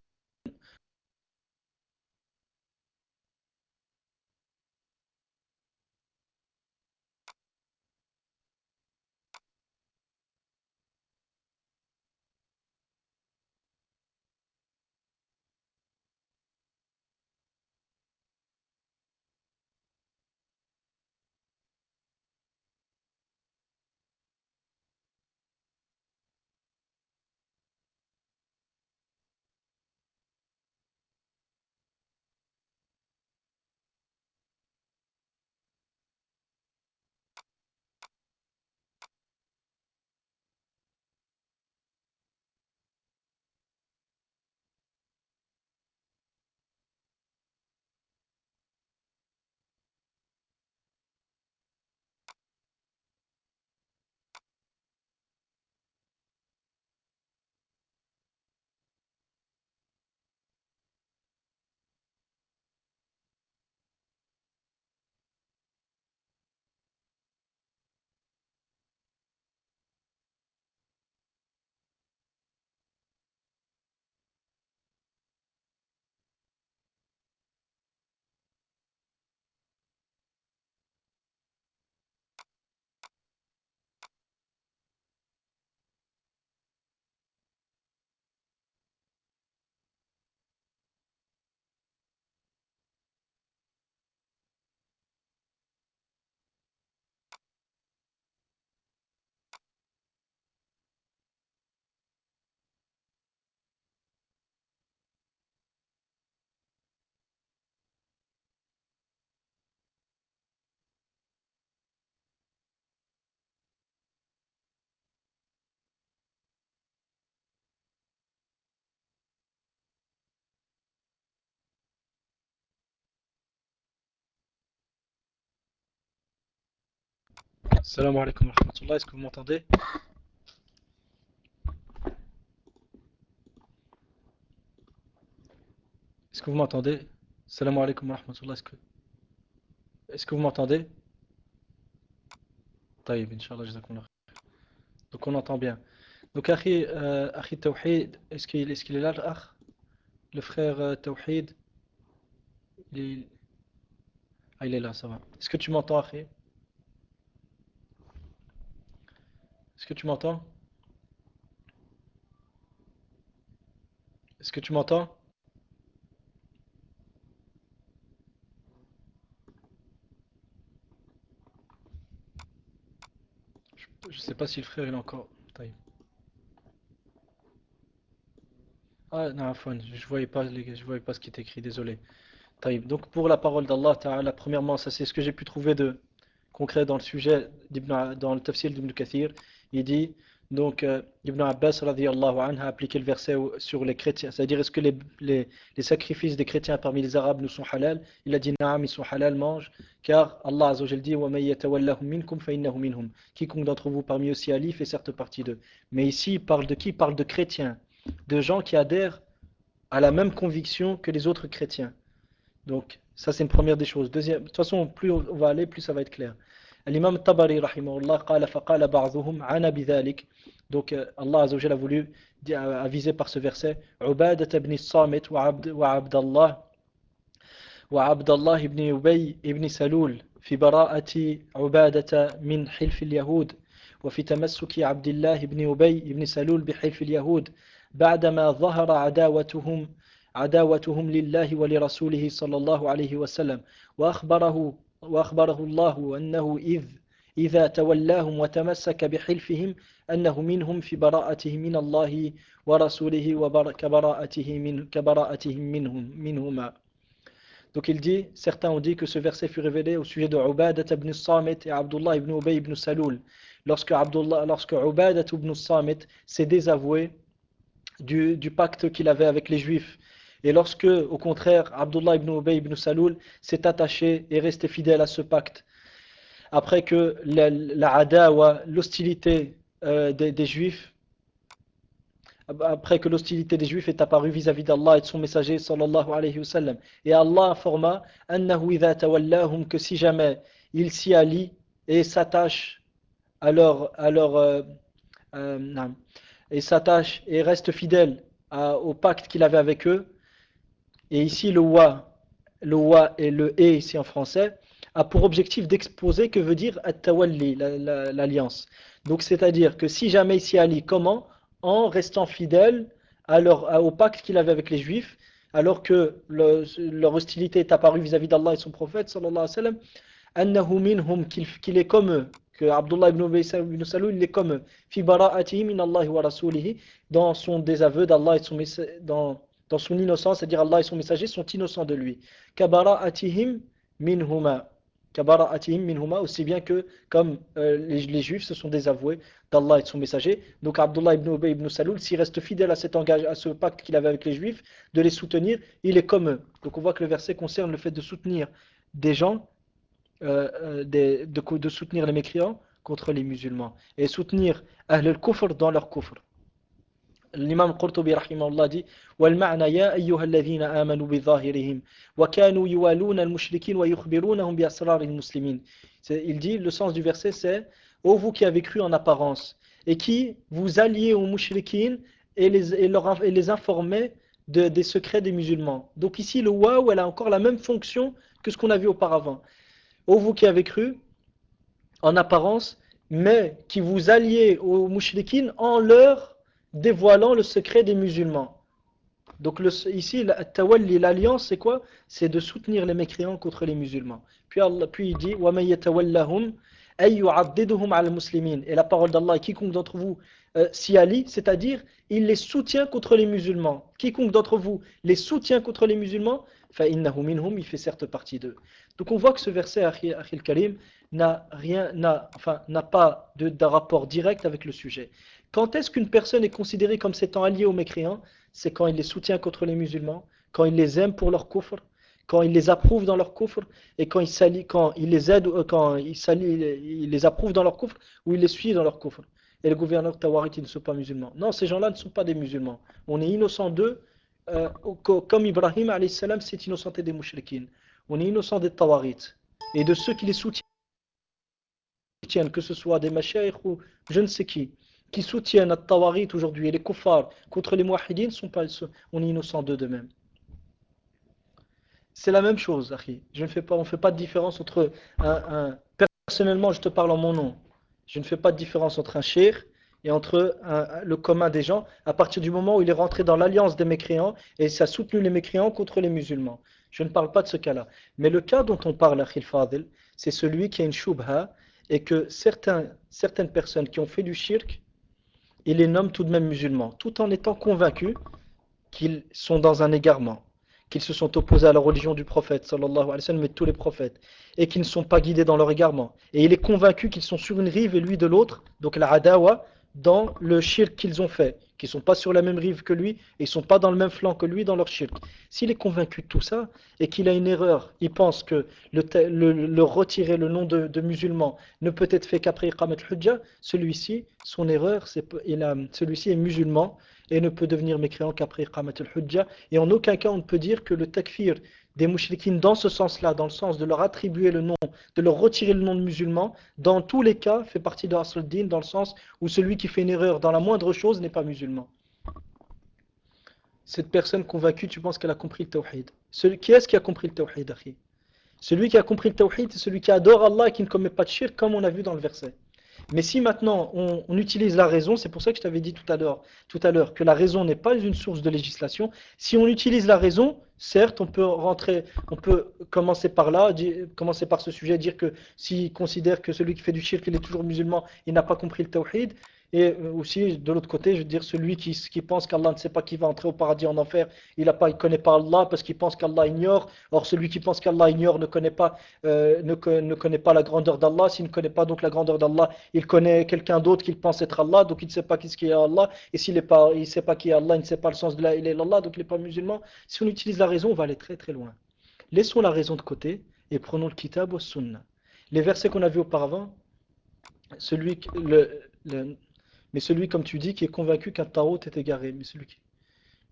S1: Salam alaikum wa rahmatullah, est-ce que vous m'entendez? Est-ce que vous m'entendez? Salam alaikum wa rahmatullah, est-ce que, est que vous m'entendez? Taïb, Inch'Allah, Donc on entend bien. Donc Akhi, euh, Tawhid, est-ce qu'il est, est, là le frère euh, Tawhid? Il est... Ah il est là, ça va. Est-ce que tu m'entends Akhi? Est-ce que tu m'entends? Est-ce que tu m'entends? Je sais pas si le frère est encore. Ah non, je voyais pas je voyais pas ce qui est écrit, désolé. Donc pour la parole d'Allah Ta'ala, premièrement, ça c'est ce que j'ai pu trouver de concret dans le sujet dans le tafsir d'Ibn Kathir. Il dit donc euh, Ibn Abbas a appliqué le verset sur les chrétiens, c'est-à-dire est-ce que les, les, sacrifices des chrétiens parmi les arabes nous sont halal? Il a dit naam, ils sont halal, mange, car Allah Azzawajal dit wa. Quiconque d'entre vous parmi eux si ali fait certes partie d'eux. Mais ici, il parle de qui? Il parle de chrétiens, de gens qui adhèrent à la même conviction que les autres chrétiens. Donc ça c'est une première des choses. Deuxième, de toute façon, plus on va aller, plus ça va être clair. الإمام الطبري رحمه الله قال فقال بعضهم عنا بذلك. Donc Allah a voulu aviser par ce verset Ubadat ibn Samit wa Abdallah وعبد الله بن أبي بن سلول في براءة عبادة من حلف اليهود وفي تمسك عبد الله بن أبي بن سلول بحلف اليهود بعدما ظهر عداوتهم عداوتهم لله ولرسوله صلى الله عليه وسلم وأخبره, وأخبره الله أنه إذ إذا تولاهم وتمسك بحلفهم أنه منهم في براءته من الله ورسوله وكبراءته من كبراءتهم منهم منهما Donc il dit, certains ont dit que ce verset fut révélé au sujet de Ubadat ibn Samit et Abdullah ibn Ubay ibn Salul. Lorsque, Abdullah, lorsque Ubadat ibn Samit s'est désavoué du, du pacte qu'il avait avec les Juifs. Et lorsque, au contraire, Abdullah ibn Ubay ibn Salul s'est attaché et resté fidèle à ce pacte. Après que la, l'hostilité euh, des, Juifs après que l'hostilité des Juifs est apparue vis-à-vis d'Allah et de son messager sallallahu alayhi wa sallam. Et Allah informa que si jamais ils s'y allient et s'attachent à leur, euh, euh, et s'attachent et au pacte qu'il avait avec eux. Et ici le wa, le wa et le et ici en français a pour objectif d'exposer que veut dire at-tawalli, l'alliance. Donc c'est-à-dire que si jamais s'y allie, comment en restant fidèle au pacte qu'il avait avec les juifs, alors que leur hostilité est apparue vis-à-vis d'Allah et son prophète, sallallahu alayhi wa minhum, qu'il est comme eux, que Abdullah ibn Ubay ibn Salul, il est comme eux, fi min Allah wa rasulihi, dans son désaveu d'Allah et son dans, dans son innocence, c'est-à-dire Allah et son messager sont innocents de lui. Kabara'atihim minhuma minhuma, aussi bien que comme euh, les, juifs se sont désavoués d'Allah et de son messager. Donc Abdullah ibn Ubay ibn Salul, s'il reste fidèle à cet engagement, à ce pacte qu'il avait avec les juifs, de les soutenir, il est comme eux. Donc on voit que le verset concerne le fait de soutenir des gens, euh, euh, de, de, soutenir les mécréants contre les musulmans. Et soutenir Ahl al-Kufr dans leur kufr L'imam Qurtubi rahimahullah dit والمعنى يا أيها الذين آمنوا بظاهرهم وكانوا يوالون المشركين ويخبرونهم بأسرار المسلمين Il dit, le sens du verset c'est Ô vous qui avez cru en apparence et qui vous alliez aux mushrikin et les, et leur, et les informez de, des secrets des musulmans. Donc ici le waouh elle a encore la même fonction que ce qu'on a vu auparavant. Ô vous qui avez cru en apparence mais qui vous alliez aux mushrikin en leur dévoilant le secret des musulmans. Donc le, ici, l'alliance, c'est quoi? C'est de soutenir les mécréants contre les musulmans. Puis, Allah, puis il dit Et la parole d'Allah, quiconque d'entre vous euh, s'y allie, c'est-à-dire, il les soutient contre les musulmans. Quiconque d'entre vous les soutient contre les musulmans, il fait certes partie d'eux. Donc on voit que ce verset, Akhil Karim, n'a rien, n'a, enfin, n'a pas de, de rapport direct avec le sujet. Quand est-ce qu'une personne est considérée comme s'étant alliée aux mécréants? C'est quand il les soutient contre les musulmans, quand il les aime pour leur kufr, quand il les approuve dans leur kufr, et quand il, les aide, euh, quand il, les approuve dans leur kufr, ou il les suit dans leur kufr. Et le gouverneur Tawarit, ils ne sont pas musulmans. Non, ces gens-là ne sont pas des musulmans. On est innocent d'eux, euh, comme Ibrahim s'est innocenté des mouchriquins. On est innocent des Tawarit, et de ceux qui les soutiennent, que ce soit des machaïrs ou je ne sais qui qui soutiennent à tawarit aujourd'hui et les kuffars contre les muahidines, sont pas, on est innocent d'eux de même. C'est la même chose, Je ne fais pas, on ne fait pas de différence entre un, Personnellement, je te parle en mon nom. Je ne fais pas de différence entre un shir et entre le commun des gens à partir du moment où il est rentré dans l'alliance des mécréants et ça a soutenu les mécréants contre les musulmans. Je ne parle pas de ce cas-là. Mais le cas dont on parle, Akhil Fadil, c'est celui qui a une shubha et que certains, certaines personnes qui ont fait du shirk il les nomme tout de même musulmans, tout en étant convaincus qu'ils sont dans un égarement, qu'ils se sont opposés à la religion du prophète, sallallahu alayhi wa sallam, et tous les prophètes, et qu'ils ne sont pas guidés dans leur égarement. Et il est convaincu qu'ils sont sur une rive et lui de l'autre, donc la adawa, dans le shirk qu'ils ont fait, qui sont pas sur la même rive que lui, et ils sont pas dans le même flanc que lui dans leur shirk. S'il est convaincu de tout ça, et qu'il a une erreur, il pense que le, retirer le nom de, musulman ne peut être fait qu'après Iqamat Hujja, celui-ci, son erreur, celui-ci est musulman, et ne peut devenir mécréant qu'après Iqamat Hujja, et en aucun cas on ne peut dire que le takfir des mouchriquines dans ce sens-là, dans le sens de leur attribuer le nom, de leur retirer le nom de musulman, dans tous les cas, fait partie de Asl-Din, dans le sens où celui qui fait une erreur dans la moindre chose n'est pas musulman. Cette personne convaincue, tu penses qu'elle a compris le tawhid. Qui est-ce qui a compris le tawhid, Celui qui a compris le tawhid, c'est celui qui adore Allah et qui ne commet pas de shirk, comme on a vu dans le verset. Mais si maintenant on, utilise la raison, c'est pour ça que je t'avais dit tout à l'heure que la raison n'est pas une source de législation. Si on utilise la raison, certes, on peut rentrer, on peut commencer par là, commencer par ce sujet, dire que s'il considère que celui qui fait du shirk, il est toujours musulman, il n'a pas compris le tawhid. Et aussi, de l'autre côté, je veux dire, celui qui, qui pense qu'Allah ne sait pas qui va entrer au paradis en enfer, il ne connaît pas Allah parce qu'il pense qu'Allah ignore. Or, celui qui pense qu'Allah ignore ne connaît pas, euh, ne, ne, connaît pas la grandeur d'Allah. S'il ne connaît pas donc la grandeur d'Allah, il connaît quelqu'un d'autre qu'il pense être Allah, donc il ne sait pas qui est Allah. Et s'il ne sait pas qui est Allah, il ne sait pas le sens de la il est Allah, donc il n'est pas musulman. Si on utilise la raison, on va aller très très loin. Laissons la raison de côté et prenons le kitab au sunnah. Les versets qu'on a vus auparavant, celui, le, le mais celui, comme tu dis, qui est convaincu qu'un tarot est égaré. Mais celui qui,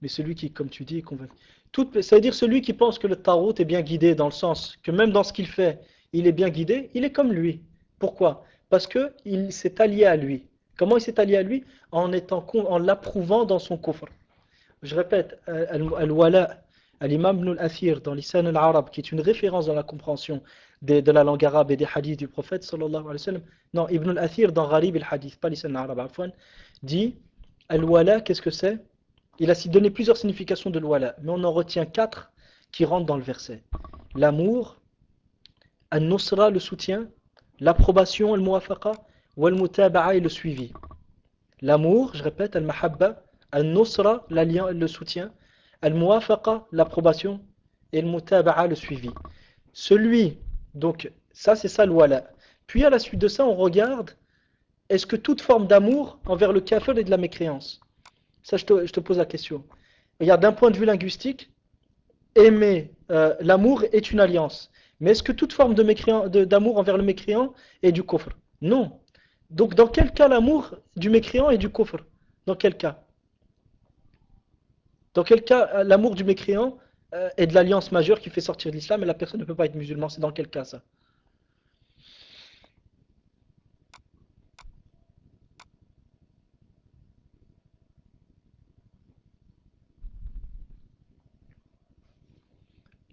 S1: mais celui qui comme tu dis, est convaincu. Tout, ça veut dire celui qui pense que le tarot est bien guidé, dans le sens que même dans ce qu'il fait, il est bien guidé, il est comme lui. Pourquoi? Parce qu'il s'est allié à lui. Comment il s'est allié à lui? En, étant, en l'approuvant dans son coffre. Je répète, euh, al-wala, al-imam ibn al-athir dans l'Isan al-arab, qui est une référence dans la compréhension de, la langue arabe et des hadiths du prophète sallallahu alayhi wa sallam. Non, Ibn al-Athir dans Gharib al-Hadith, pas l'islam arabe, dit Al-Wala, qu'est-ce que c'est? Il a donné plusieurs significations de l'Wala, mais on en retient quatre qui rentrent dans le verset. L'amour, Al-Nusra, le soutien, l'approbation, Al-Muwafaqa, ou Al-Mutaba'a et le suivi. L'amour, je répète, Al-Mahabba, Al-Nusra, le soutien, Al-Muwafaqa, l'approbation, et Al-Mutaba'a, le suivi. Celui donc ça c'est ça l'ouala. Puis à la suite de ça on regarde est-ce que toute forme d'amour envers le kafir est de la mécréance? Ça je te, pose la question. Regarde d'un point de vue linguistique, aimer euh, l'amour est une alliance. Mais est-ce que toute forme d'amour envers le mécréant est du kofr Non. Donc dans quel cas l'amour du mécréant est du kofr Dans quel cas? Dans quel cas euh, l'amour du mécréant euh, et de l'alliance majeure qui fait sortir l'islam et la personne ne peut pas être musulman. C'est dans quel cas ça?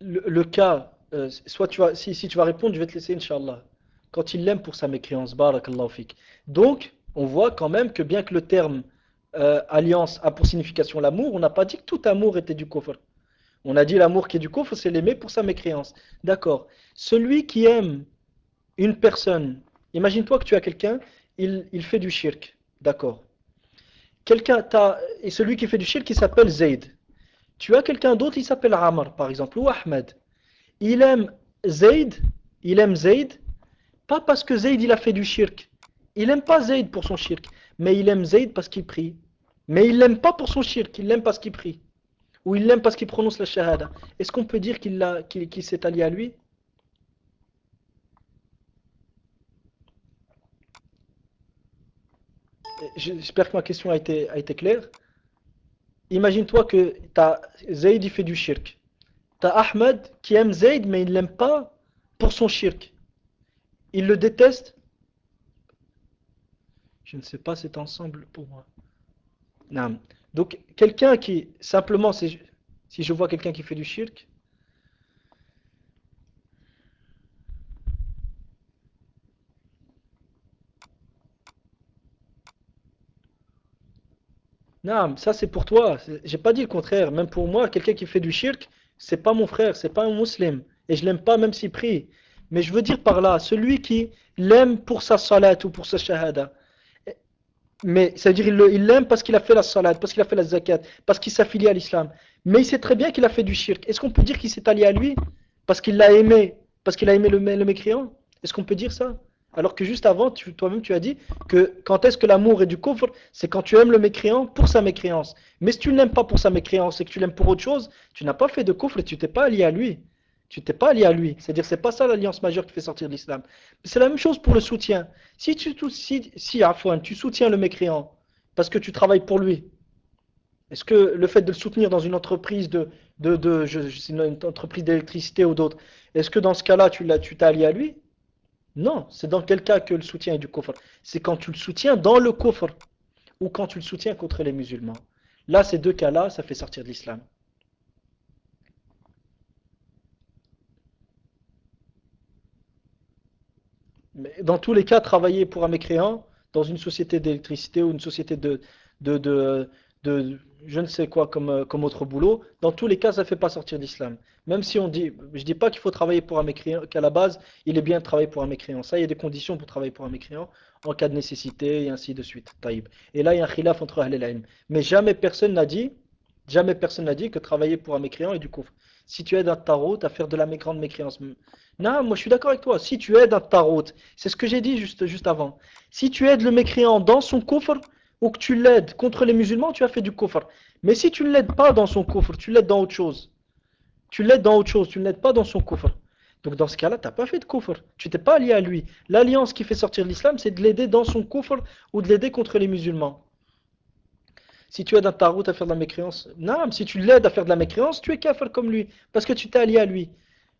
S1: Le, cas, euh, soit tu vas, si, tu vas répondre, je vais te laisser, Inch'Allah. Quand il l'aime pour sa mécréance, barakallahu fik. Donc, on voit quand même que bien que le terme euh, alliance a pour signification l'amour, on n'a pas dit que tout amour était du kofr. On a dit l'amour qui est du faut c'est l'aimer pour sa mécréance. D'accord. Celui qui aime une personne, imagine-toi que tu as quelqu'un, il, fait du shirk. D'accord. Quelqu'un, et celui qui fait du shirk, il s'appelle Zayd. Tu as quelqu'un d'autre, il s'appelle Amr, par exemple, ou Ahmed. Il aime Zayd, il aime Zayd, pas parce que Zayd, il a fait du shirk. Il n'aime pas Zayd pour son shirk, mais il aime Zayd parce qu'il prie. Mais il l'aime pas pour son shirk, il l'aime parce qu'il prie ou il l'aime parce qu'il prononce la shahada, est-ce qu'on peut dire qu'il s'est allié à lui? J'espère que ma question a été, claire. Imagine-toi que as Zayd il fait du shirk. Tu Ahmed qui aime Zayd mais il ne l'aime pas pour son shirk. Il le déteste. Je ne sais pas, c'est ensemble pour moi. Non. Donc, quelqu'un qui, simplement, si je vois quelqu'un qui fait du shirk, Non, ça c'est pour toi. J'ai pas dit le contraire. Même pour moi, quelqu'un qui fait du shirk, c'est pas mon frère, c'est pas un musulman. Et je l'aime pas même s'il prie. Mais je veux dire par là, celui qui l'aime pour sa salat ou pour sa shahada, mais ça veut dire il l'aime parce qu'il a fait la salat, parce qu'il a fait la zakat, parce qu'il s'affilie à l'islam. Mais il sait très bien qu'il a fait du shirk. Est-ce qu'on peut dire qu'il s'est allié à lui parce qu'il l'a aimé, parce qu'il a aimé le, mécréant? Est-ce qu'on peut dire ça? Alors que juste avant, toi-même tu as dit que quand est-ce que l'amour est du kufr? C'est quand tu aimes le mécréant pour sa mécréance. Mais si tu ne l'aimes pas pour sa mécréance et que tu l'aimes pour autre chose, tu n'as pas fait de kufr et tu t'es pas allié à lui tu t'es pas allié à lui. C'est-à-dire c'est pas ça l'alliance majeure qui fait sortir de l'islam. C'est la même chose pour le soutien. Si tu si, si tu soutiens le mécréant parce que tu travailles pour lui, Est-ce que le fait de le soutenir dans une entreprise de, de, une entreprise d'électricité ou d'autre, est-ce que dans ce cas-là, tu t'es allié à lui? Non, c'est dans quel cas que le soutien est du kufr? C'est quand tu le soutiens dans le kufr ou quand tu le soutiens contre les musulmans. Là, ces deux cas-là, ça fait sortir de l'islam. Dans tous les cas, travailler pour un mécréant, dans une société d'électricité ou une société de, de, de, je ne sais quoi comme, euh, comme autre boulot, dans tous les cas, ça ne fait pas sortir d'islam. Même si on dit, je dis pas qu'il faut travailler pour un mécréant, qu'à la base, il est bien de travailler pour un mécréant. Ça, il y a des conditions pour travailler pour un mécréant, en cas de nécessité, et ainsi de suite. Taïb. Et là, il y a un khilaf entre Ahl al-Ilm. Mais jamais personne n'a dit, jamais personne n'a dit que travailler pour un mécréant est du couvre. Si tu aides un tarot à faire de la grande mécréance, non, moi je suis d'accord avec toi. Si tu aides un tarot, c'est ce que j'ai dit juste, juste avant. Si tu aides le mécréant dans son coffre, ou que tu l'aides contre les musulmans, tu as fait du coffre. Mais si tu ne l'aides pas dans son coffre, tu l'aides dans autre chose. Tu l'aides dans autre chose, tu ne l'aides pas dans son coffre. Donc dans ce cas-là, tu n'as pas fait de coffre. Tu t'es pas allié à lui. L'alliance qui fait sortir l'islam, c'est de l'aider dans son coffre ou de l'aider contre les musulmans. Si tu aides un tarot à faire de la mécréance, non, si tu l'aides à faire de la mécréance, tu es kafir comme lui, parce que tu t'es allié à lui.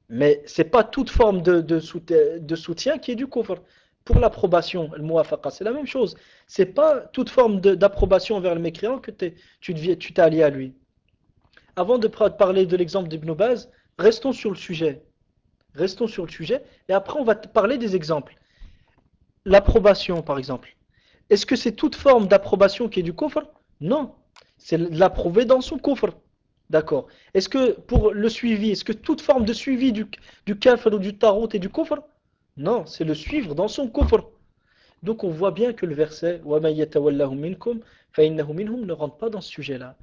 S1: Mais c'est pas toute forme de, soutien, qui est du kufr. Pour l'approbation, le c'est la même chose. C'est pas toute forme d'approbation envers le mécréant que tu t'es allié à lui. Avant de parler de l'exemple d'Ibn Baz, restons sur le sujet. Restons sur le sujet et après on va parler des exemples. L'approbation par exemple. Est-ce que c'est toute forme d'approbation qui est du kufr? Non. C'est l'approuver dans son kufr. D'accord. Est-ce que pour le suivi, est-ce que toute forme de suivi du, du ou du tarot est du kufr? Non, c'est le suivre dans son kufr. Donc on voit bien que le verset minkum minhum ne rentre pas dans ce sujet-là.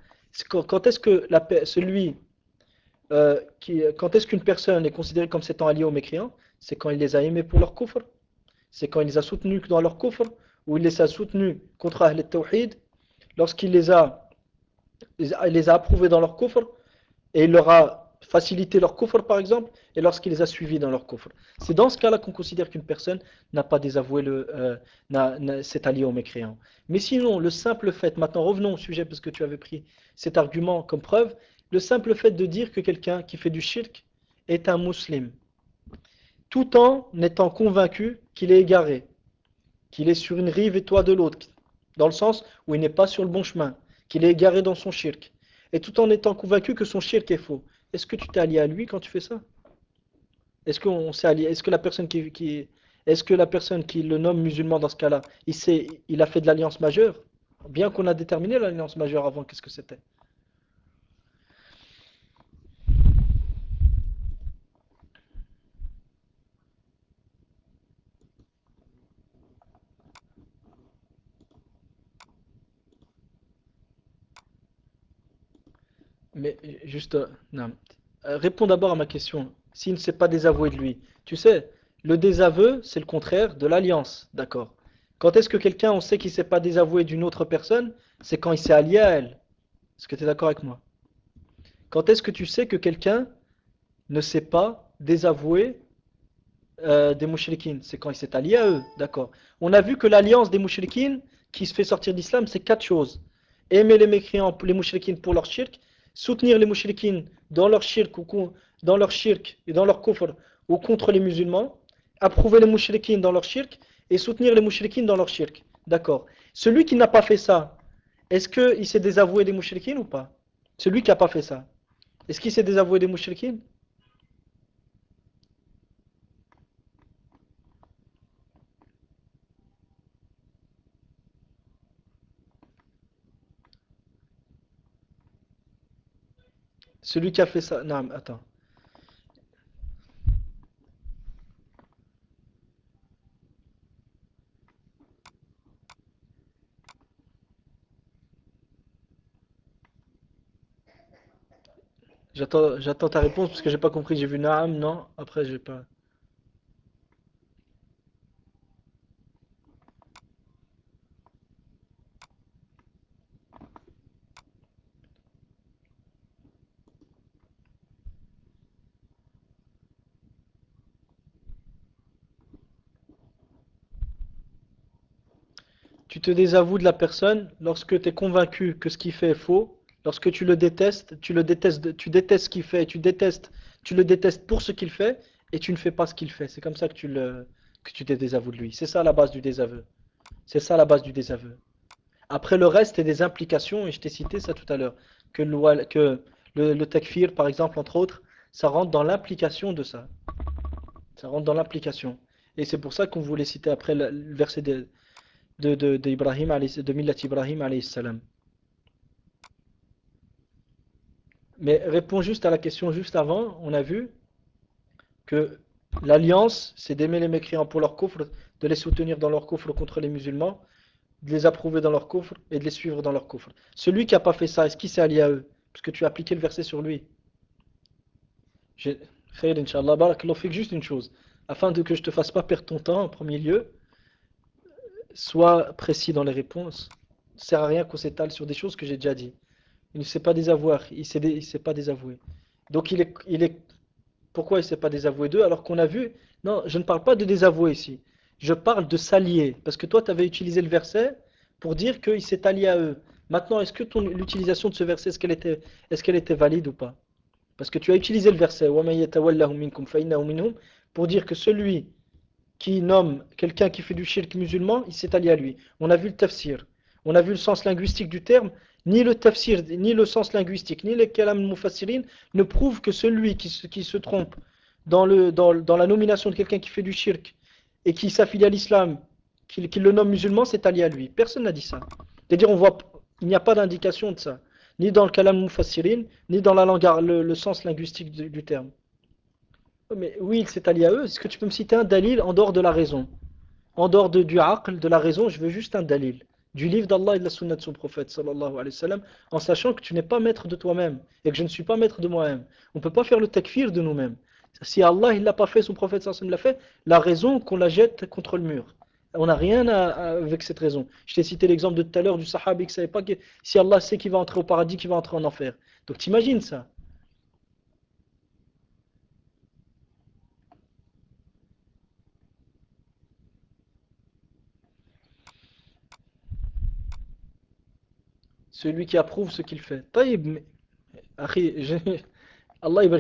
S1: Quand, est-ce que la, celui euh, qui, quand est-ce qu'une personne est considérée comme s'étant alliée aux mécréants? C'est quand il les a aimés pour leur kufr. C'est quand il les a soutenus dans leur kufr ou il les a soutenus contre Ahl al-Tawhid lorsqu'il les a il les a approuvés dans leur coffre et il leur a facilité leur coffre par exemple et lorsqu'il les a suivis dans leur coffre. C'est dans ce cas-là qu'on considère qu'une personne n'a pas désavoué le euh, s'est allié au mécréant. Mais sinon, le simple fait, maintenant revenons au sujet parce que tu avais pris cet argument comme preuve, le simple fait de dire que quelqu'un qui fait du shirk est un musulman, tout en étant convaincu qu'il est égaré, qu'il est sur une rive et toi de l'autre, dans le sens où il n'est pas sur le bon chemin, qu'il est égaré dans son shirk, et tout en étant convaincu que son shirk est faux. Est-ce que tu t'es allié à lui quand tu fais ça? Est-ce s'est Est-ce que la personne qui, est-ce que la personne qui le nomme musulman dans ce cas-là, il, il a fait de l'alliance majeure? Bien qu'on a déterminé l'alliance majeure avant, qu'est-ce que c'était? Mais juste, euh. Euh, réponds d'abord à ma question. S'il ne s'est pas désavoué de lui, tu sais, le désaveu, c'est le contraire de l'alliance, d'accord Quand est-ce que quelqu'un, on sait qu'il ne s'est pas désavoué d'une autre personne C'est quand il s'est allié à elle. Est-ce que tu es d'accord avec moi? Quand est-ce que tu sais que quelqu'un ne s'est pas désavoué euh, des mouchriquines C'est quand il s'est allié à eux, d'accord On a vu que l'alliance des mouchriquines qui se fait sortir d'islam, c'est quatre choses. Aimer les mécréants, les mouchriquines pour leur shirk, soutenir les mouchriquines dans leur shirk, ou, dans leur et dans leur kufr ou contre les musulmans, approuver les mouchriquines dans leur shirk et soutenir les mouchriquines dans leur shirk. D'accord. Celui qui n'a pas fait ça, est-ce qu'il s'est désavoué des mouchriquines ou pas? Celui qui n'a pas fait ça, est-ce qu'il s'est désavoué des mouchriquines? Celui qui a fait ça, non, attends. J'attends, ta réponse parce que j'ai pas compris. J'ai vu Naam, non? Après, j'ai pas. Te désavoues de la personne lorsque tu es convaincu que ce qu'il fait est faux Lorsque tu le détestes, tu le détestes, tu détestes ce qu'il fait, tu détestes, tu le détestes pour ce qu'il fait, et tu ne fais pas ce qu'il fait. C'est comme ça que tu le, que tu te désavoues de lui. C'est ça la base du désaveu. C'est ça la base du désaveu. Après le reste, c'est des implications, et je t'ai cité ça tout à l'heure, que, le, que par exemple, entre autres, ça rentre dans l'implication de ça. Ça rentre dans l'implication. Et c'est pour ça qu'on voulait citer après le, verset de, de, de, Ibrahim, de Millat Ibrahim alayhi salam. Mais réponds juste à la question juste avant, on a vu que l'alliance, c'est d'aimer les mécréants pour leur coffre, de les soutenir dans leur coffre contre les musulmans, de les approuver dans leur coffre et de les suivre dans leur coffre. Celui qui n'a pas fait ça, est-ce qu'il s'est allié à eux? Parce que tu as appliqué le verset sur lui. Khair, Inch'Allah, fait juste une chose. Afin de que je ne te fasse pas perdre ton temps en premier lieu, sois précis dans les réponses. Ça sert à rien qu'on s'étale sur des choses que j'ai déjà dit. Il ne sait pas désavouer, il ne sait, pas désavouer. Donc il est, pourquoi il ne sait pas désavouer d'eux alors qu'on a vu Non, je ne parle pas de désavouer ici. Je parle de s'allier. Parce que toi, tu avais utilisé le verset pour dire qu'il s'est allié à eux. Maintenant, est-ce que l'utilisation de ce verset, est-ce qu'elle était, était valide ou pas? Parce que tu as utilisé le verset pour dire que celui qui nomme quelqu'un qui fait du shirk musulman, il s'est allié à lui. On a vu le tafsir. On a vu le sens linguistique du terme. Ni le tafsir, ni le sens linguistique, ni les kalam mufassirin ne prouvent que celui qui se, trompe dans, la nomination de quelqu'un qui fait du shirk et qui s'affilie à l'islam, qui, le nomme musulman, c'est allié à lui. Personne n'a dit ça. C'est-à-dire, il n'y a pas d'indication de ça, ni dans le kalam mufassirin, ni dans le, sens linguistique du, terme. Oh, oui, il s'est allié à eux. Est-ce que tu peux me citer un dalil en dehors de la raison? En dehors de, du aql, de la raison, je veux juste un dalil. Du livre d'Allah et de la sunna de son prophète, sallallahu alayhi wa sallam, en sachant que tu n'es pas maître de toi-même et que je ne suis pas maître de moi-même. On ne peut pas faire le takfir de nous-mêmes. Si Allah il l'a pas fait, son prophète sallallahu l'a fait, la raison qu'on la jette contre le mur. On n'a rien avec cette raison. Je t'ai cité l'exemple de tout à l'heure du sahabi qui ne savait pas que si Allah sait qu'il va entrer au paradis, qu'il va entrer en enfer. Donc t'imagines ça Celui qui approuve ce qu'il fait. Taïb, Allah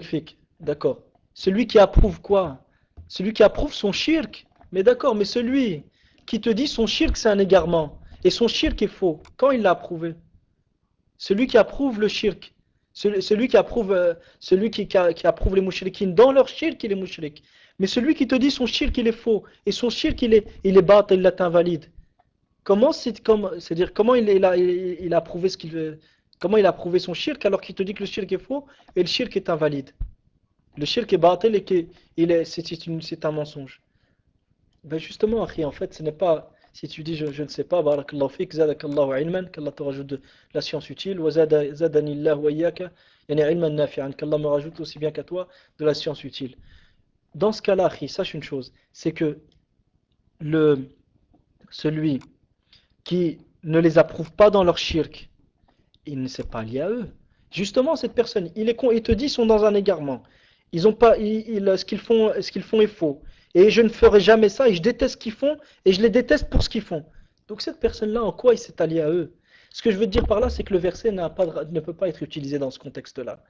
S1: D'accord. Celui qui approuve quoi? Celui qui approuve son shirk. Mais d'accord, mais celui qui te dit son shirk c'est un égarement. Et son shirk est faux. Quand il l'a approuvé? Celui qui approuve le shirk. Celui, qui approuve, euh, celui qui, approuve les mouchrikines dans leur shirk, il est mouchrik. Mais celui qui te dit son shirk il est faux. Et son shirk il est, il est bat, il est invalide. Comment c'est dire comment il, a, il, a approuvé ce qu'il Comment il a approuvé son shirk alors qu'il te dit que le shirk est faux et le shirk est invalide? Le shirk est batil et c'est un mensonge. Ben justement, en fait, ce n'est pas, si tu dis je, ne sais pas, barakallahu fik, zadakallahu ilman, qu'Allah te rajoute de la science utile, wa zadanillahu wa iyaka, yani ilman nafi'an, qu'Allah me rajoute aussi bien qu'à toi de la science utile. Dans ce cas-là, sache une chose, c'est que le, celui qui ne les approuve pas dans leur shirk, il ne s'est pas lié à eux. Justement, cette personne, il, est, il te dit, ils sont dans un égarement. Ils ont pas, ce qu'ils font, ce qu'ils font est faux. Et je ne ferai jamais ça. Et je déteste ce qu'ils font. Et je les déteste pour ce qu'ils font. Donc cette personne-là, en quoi il s'est allié à eux? Ce que je veux dire par là, c'est que le verset pas ne peut pas être utilisé dans ce contexte-là.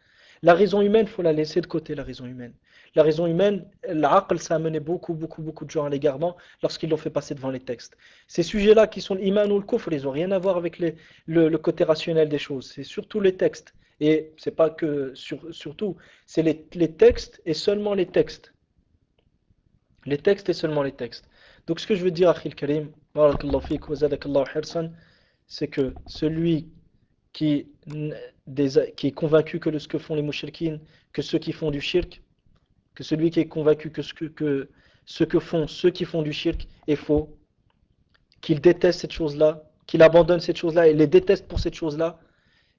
S1: La raison humaine, il faut la laisser de côté, la raison humaine. La raison humaine, l'aql, ça a mené beaucoup, beaucoup, beaucoup de gens à l'égarement lorsqu'ils l'ont fait passer devant les textes. Ces sujets-là qui sont l'iman ou le kufr, ils n'ont rien à voir avec le, côté rationnel des choses. C'est surtout les textes. Et c'est pas que, surtout, c'est les, textes et seulement les textes. Les textes et seulement les textes. Donc ce que je veux dire, Akhil Karim, c'est que celui qui, est convaincu que ce que font les mouchirkines, que ceux qui font du shirk, que celui qui est convaincu que ce que, que, font ceux qui font du shirk est faux, qu'il déteste cette chose-là, qu'il abandonne cette chose-là et les déteste pour cette chose-là,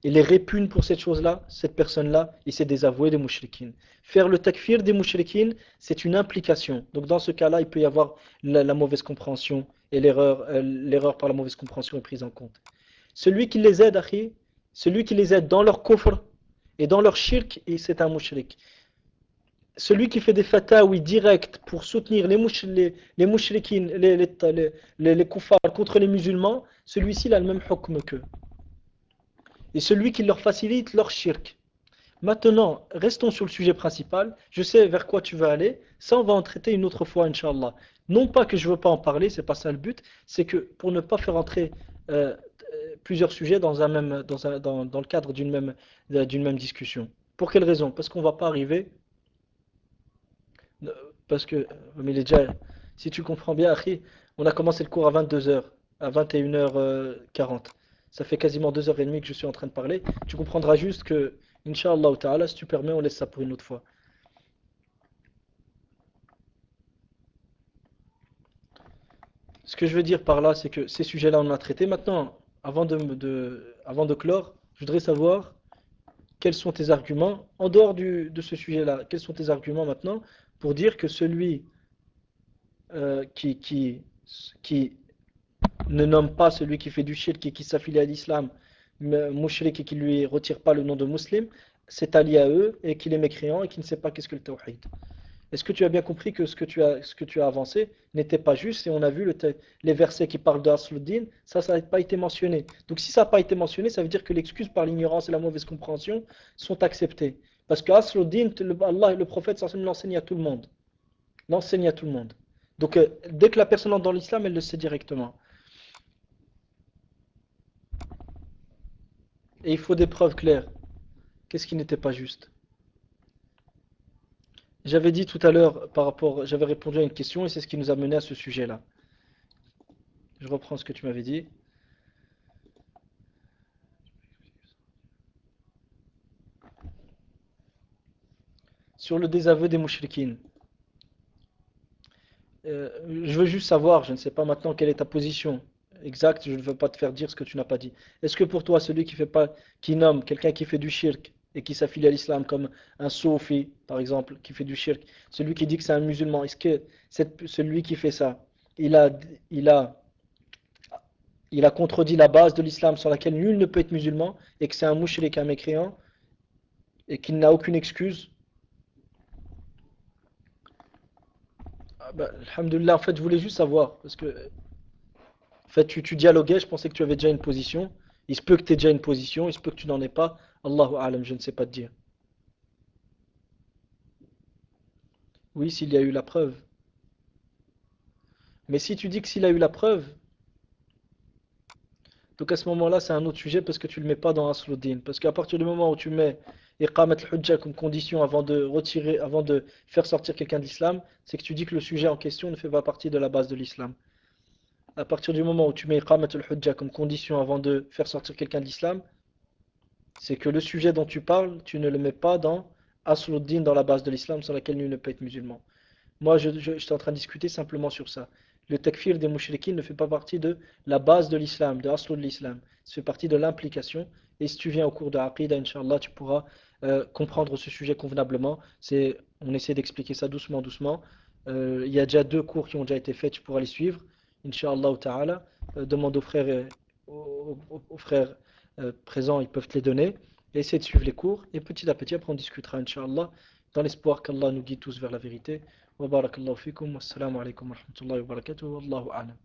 S1: il les répugne pour cette chose-là, cette personne-là, il s'est désavoué des mouchriquines. Faire le takfir des mouchriquines, c'est une implication. Donc dans ce cas-là, il peut y avoir la, mauvaise compréhension et l'erreur euh, l'erreur par la mauvaise compréhension est prise en compte. Celui qui les aide, celui qui les aide dans leur coffre et dans leur shirk, c'est un mouchrik. Celui qui fait des fatawi directs pour soutenir les, mouch les, les les, les, les, contre les musulmans, celui-ci a le même hukm qu'eux. et celui qui leur facilite leur shirk. Maintenant, restons sur le sujet principal. Je sais vers quoi tu veux aller. Ça, on va en traiter une autre fois, Inch'Allah. Non pas que je ne veux pas en parler, c'est pas ça le but. C'est que pour ne pas faire entrer euh, plusieurs sujets dans, un même, dans, le cadre d'une même, d'une même discussion. Pour quelle raison? Parce qu'on ne va pas arriver. Parce que, mais déjà, si tu comprends bien, on a commencé le cours à 22h, à 21h40. Ça fait quasiment 2h30 que je suis en train de parler. Tu comprendras juste que, Inch'Allah si tu permets, on laisse ça pour une autre fois. Ce que je veux dire par là, c'est que ces sujets-là, on a traité. Maintenant, avant de, clore, je voudrais savoir quels sont tes arguments, en dehors de ce sujet-là, quels sont tes arguments maintenant pour dire que celui euh, qui, ne nomme pas celui qui fait du shirk qui s'affilie à l'islam, mouchrik et qui lui retire pas le nom de musulman, c'est allié à eux et qu'il est mécréant et qui ne sait pas qu'est-ce que le tawhid. Est-ce que tu as bien compris que ce que tu as, avancé n'était pas juste? Et on a vu le les versets qui parlent d'Asluddin, ça, ça n'a pas été mentionné. Donc si ça n'a pas été mentionné, ça veut dire que l'excuse par l'ignorance et la mauvaise compréhension sont acceptées. Parce que Asluddin, Allah, le prophète l'enseigne à tout le monde. L'enseigne à tout le monde. Donc euh, dès que la personne entre dans l'islam, elle le sait directement. Et il faut des preuves claires. Qu'est-ce qui n'était pas juste? J'avais dit tout à l'heure, par rapport, j'avais répondu à une question et c'est ce qui nous a mené à ce sujet-là. Je reprends ce que tu m'avais dit. Sur le désaveu des mouchriquines. Euh, je veux juste savoir, je ne sais pas maintenant quelle est ta position exacte, je ne veux pas te faire dire ce que tu n'as pas dit. Est-ce que pour toi, celui qui fait pas, qui nomme quelqu'un qui fait du shirk, et qui s'affilie à l'islam comme un soufi, par exemple, qui fait du shirk, celui qui dit que c'est un musulman, est-ce que celui qui fait ça, il a, il a, il a contredit la base de l'islam sur laquelle nul ne peut être musulman, et que c'est un mouchrik, un mécréant, et qu'il n'a aucune excuse? Ah bah, en fait, je voulais juste savoir, parce que, en fait, tu, tu dialoguais, je pensais que tu avais déjà une position, il se peut que tu aies déjà une position, il se peut que tu n'en aies pas, Allahu alam, je ne sais pas te dire. Oui, s'il y a eu la preuve. Mais si tu dis que s'il a eu la preuve, donc à ce moment-là, c'est un autre sujet parce que tu ne le mets pas dans Asluddin. Parce qu'à partir du moment où tu mets Iqamat al-Hujja comme condition avant de retirer, avant de faire sortir quelqu'un de l'islam, c'est que tu dis que le sujet en question ne fait pas partie de la base de l'islam. À partir du moment où tu mets Iqamat al-Hujja comme condition avant de faire sortir quelqu'un de l'islam, c'est que le sujet dont tu parles, tu ne le mets pas dans Asluddin, dans la base de l'islam, sur laquelle nul ne peut être musulman. Moi, je, suis en train de discuter simplement sur ça. Le takfir des mouchriquins ne fait pas partie de la base de l'islam, de Aslu de l'islam. Ça fait partie de l'implication. Et si tu viens au cours de Aqidah, Inch'Allah, tu pourras euh, comprendre ce sujet convenablement. On essaie d'expliquer ça doucement, doucement. Euh, il y a déjà deux cours qui ont déjà été faits, tu pourras les suivre. Inch'Allah ta'ala. Euh, demande aux frères, aux frères présents, ils peuvent les donner. Et essayer de suivre les cours. Et petit à petit, après, on discutera, Inch'Allah, dans l'espoir qu'Allah nous guide tous vers la vérité. Wa barakallahu fikum. Wassalamu alaikum wa rahmatullahi wa barakatuh. Wallahu a'lam.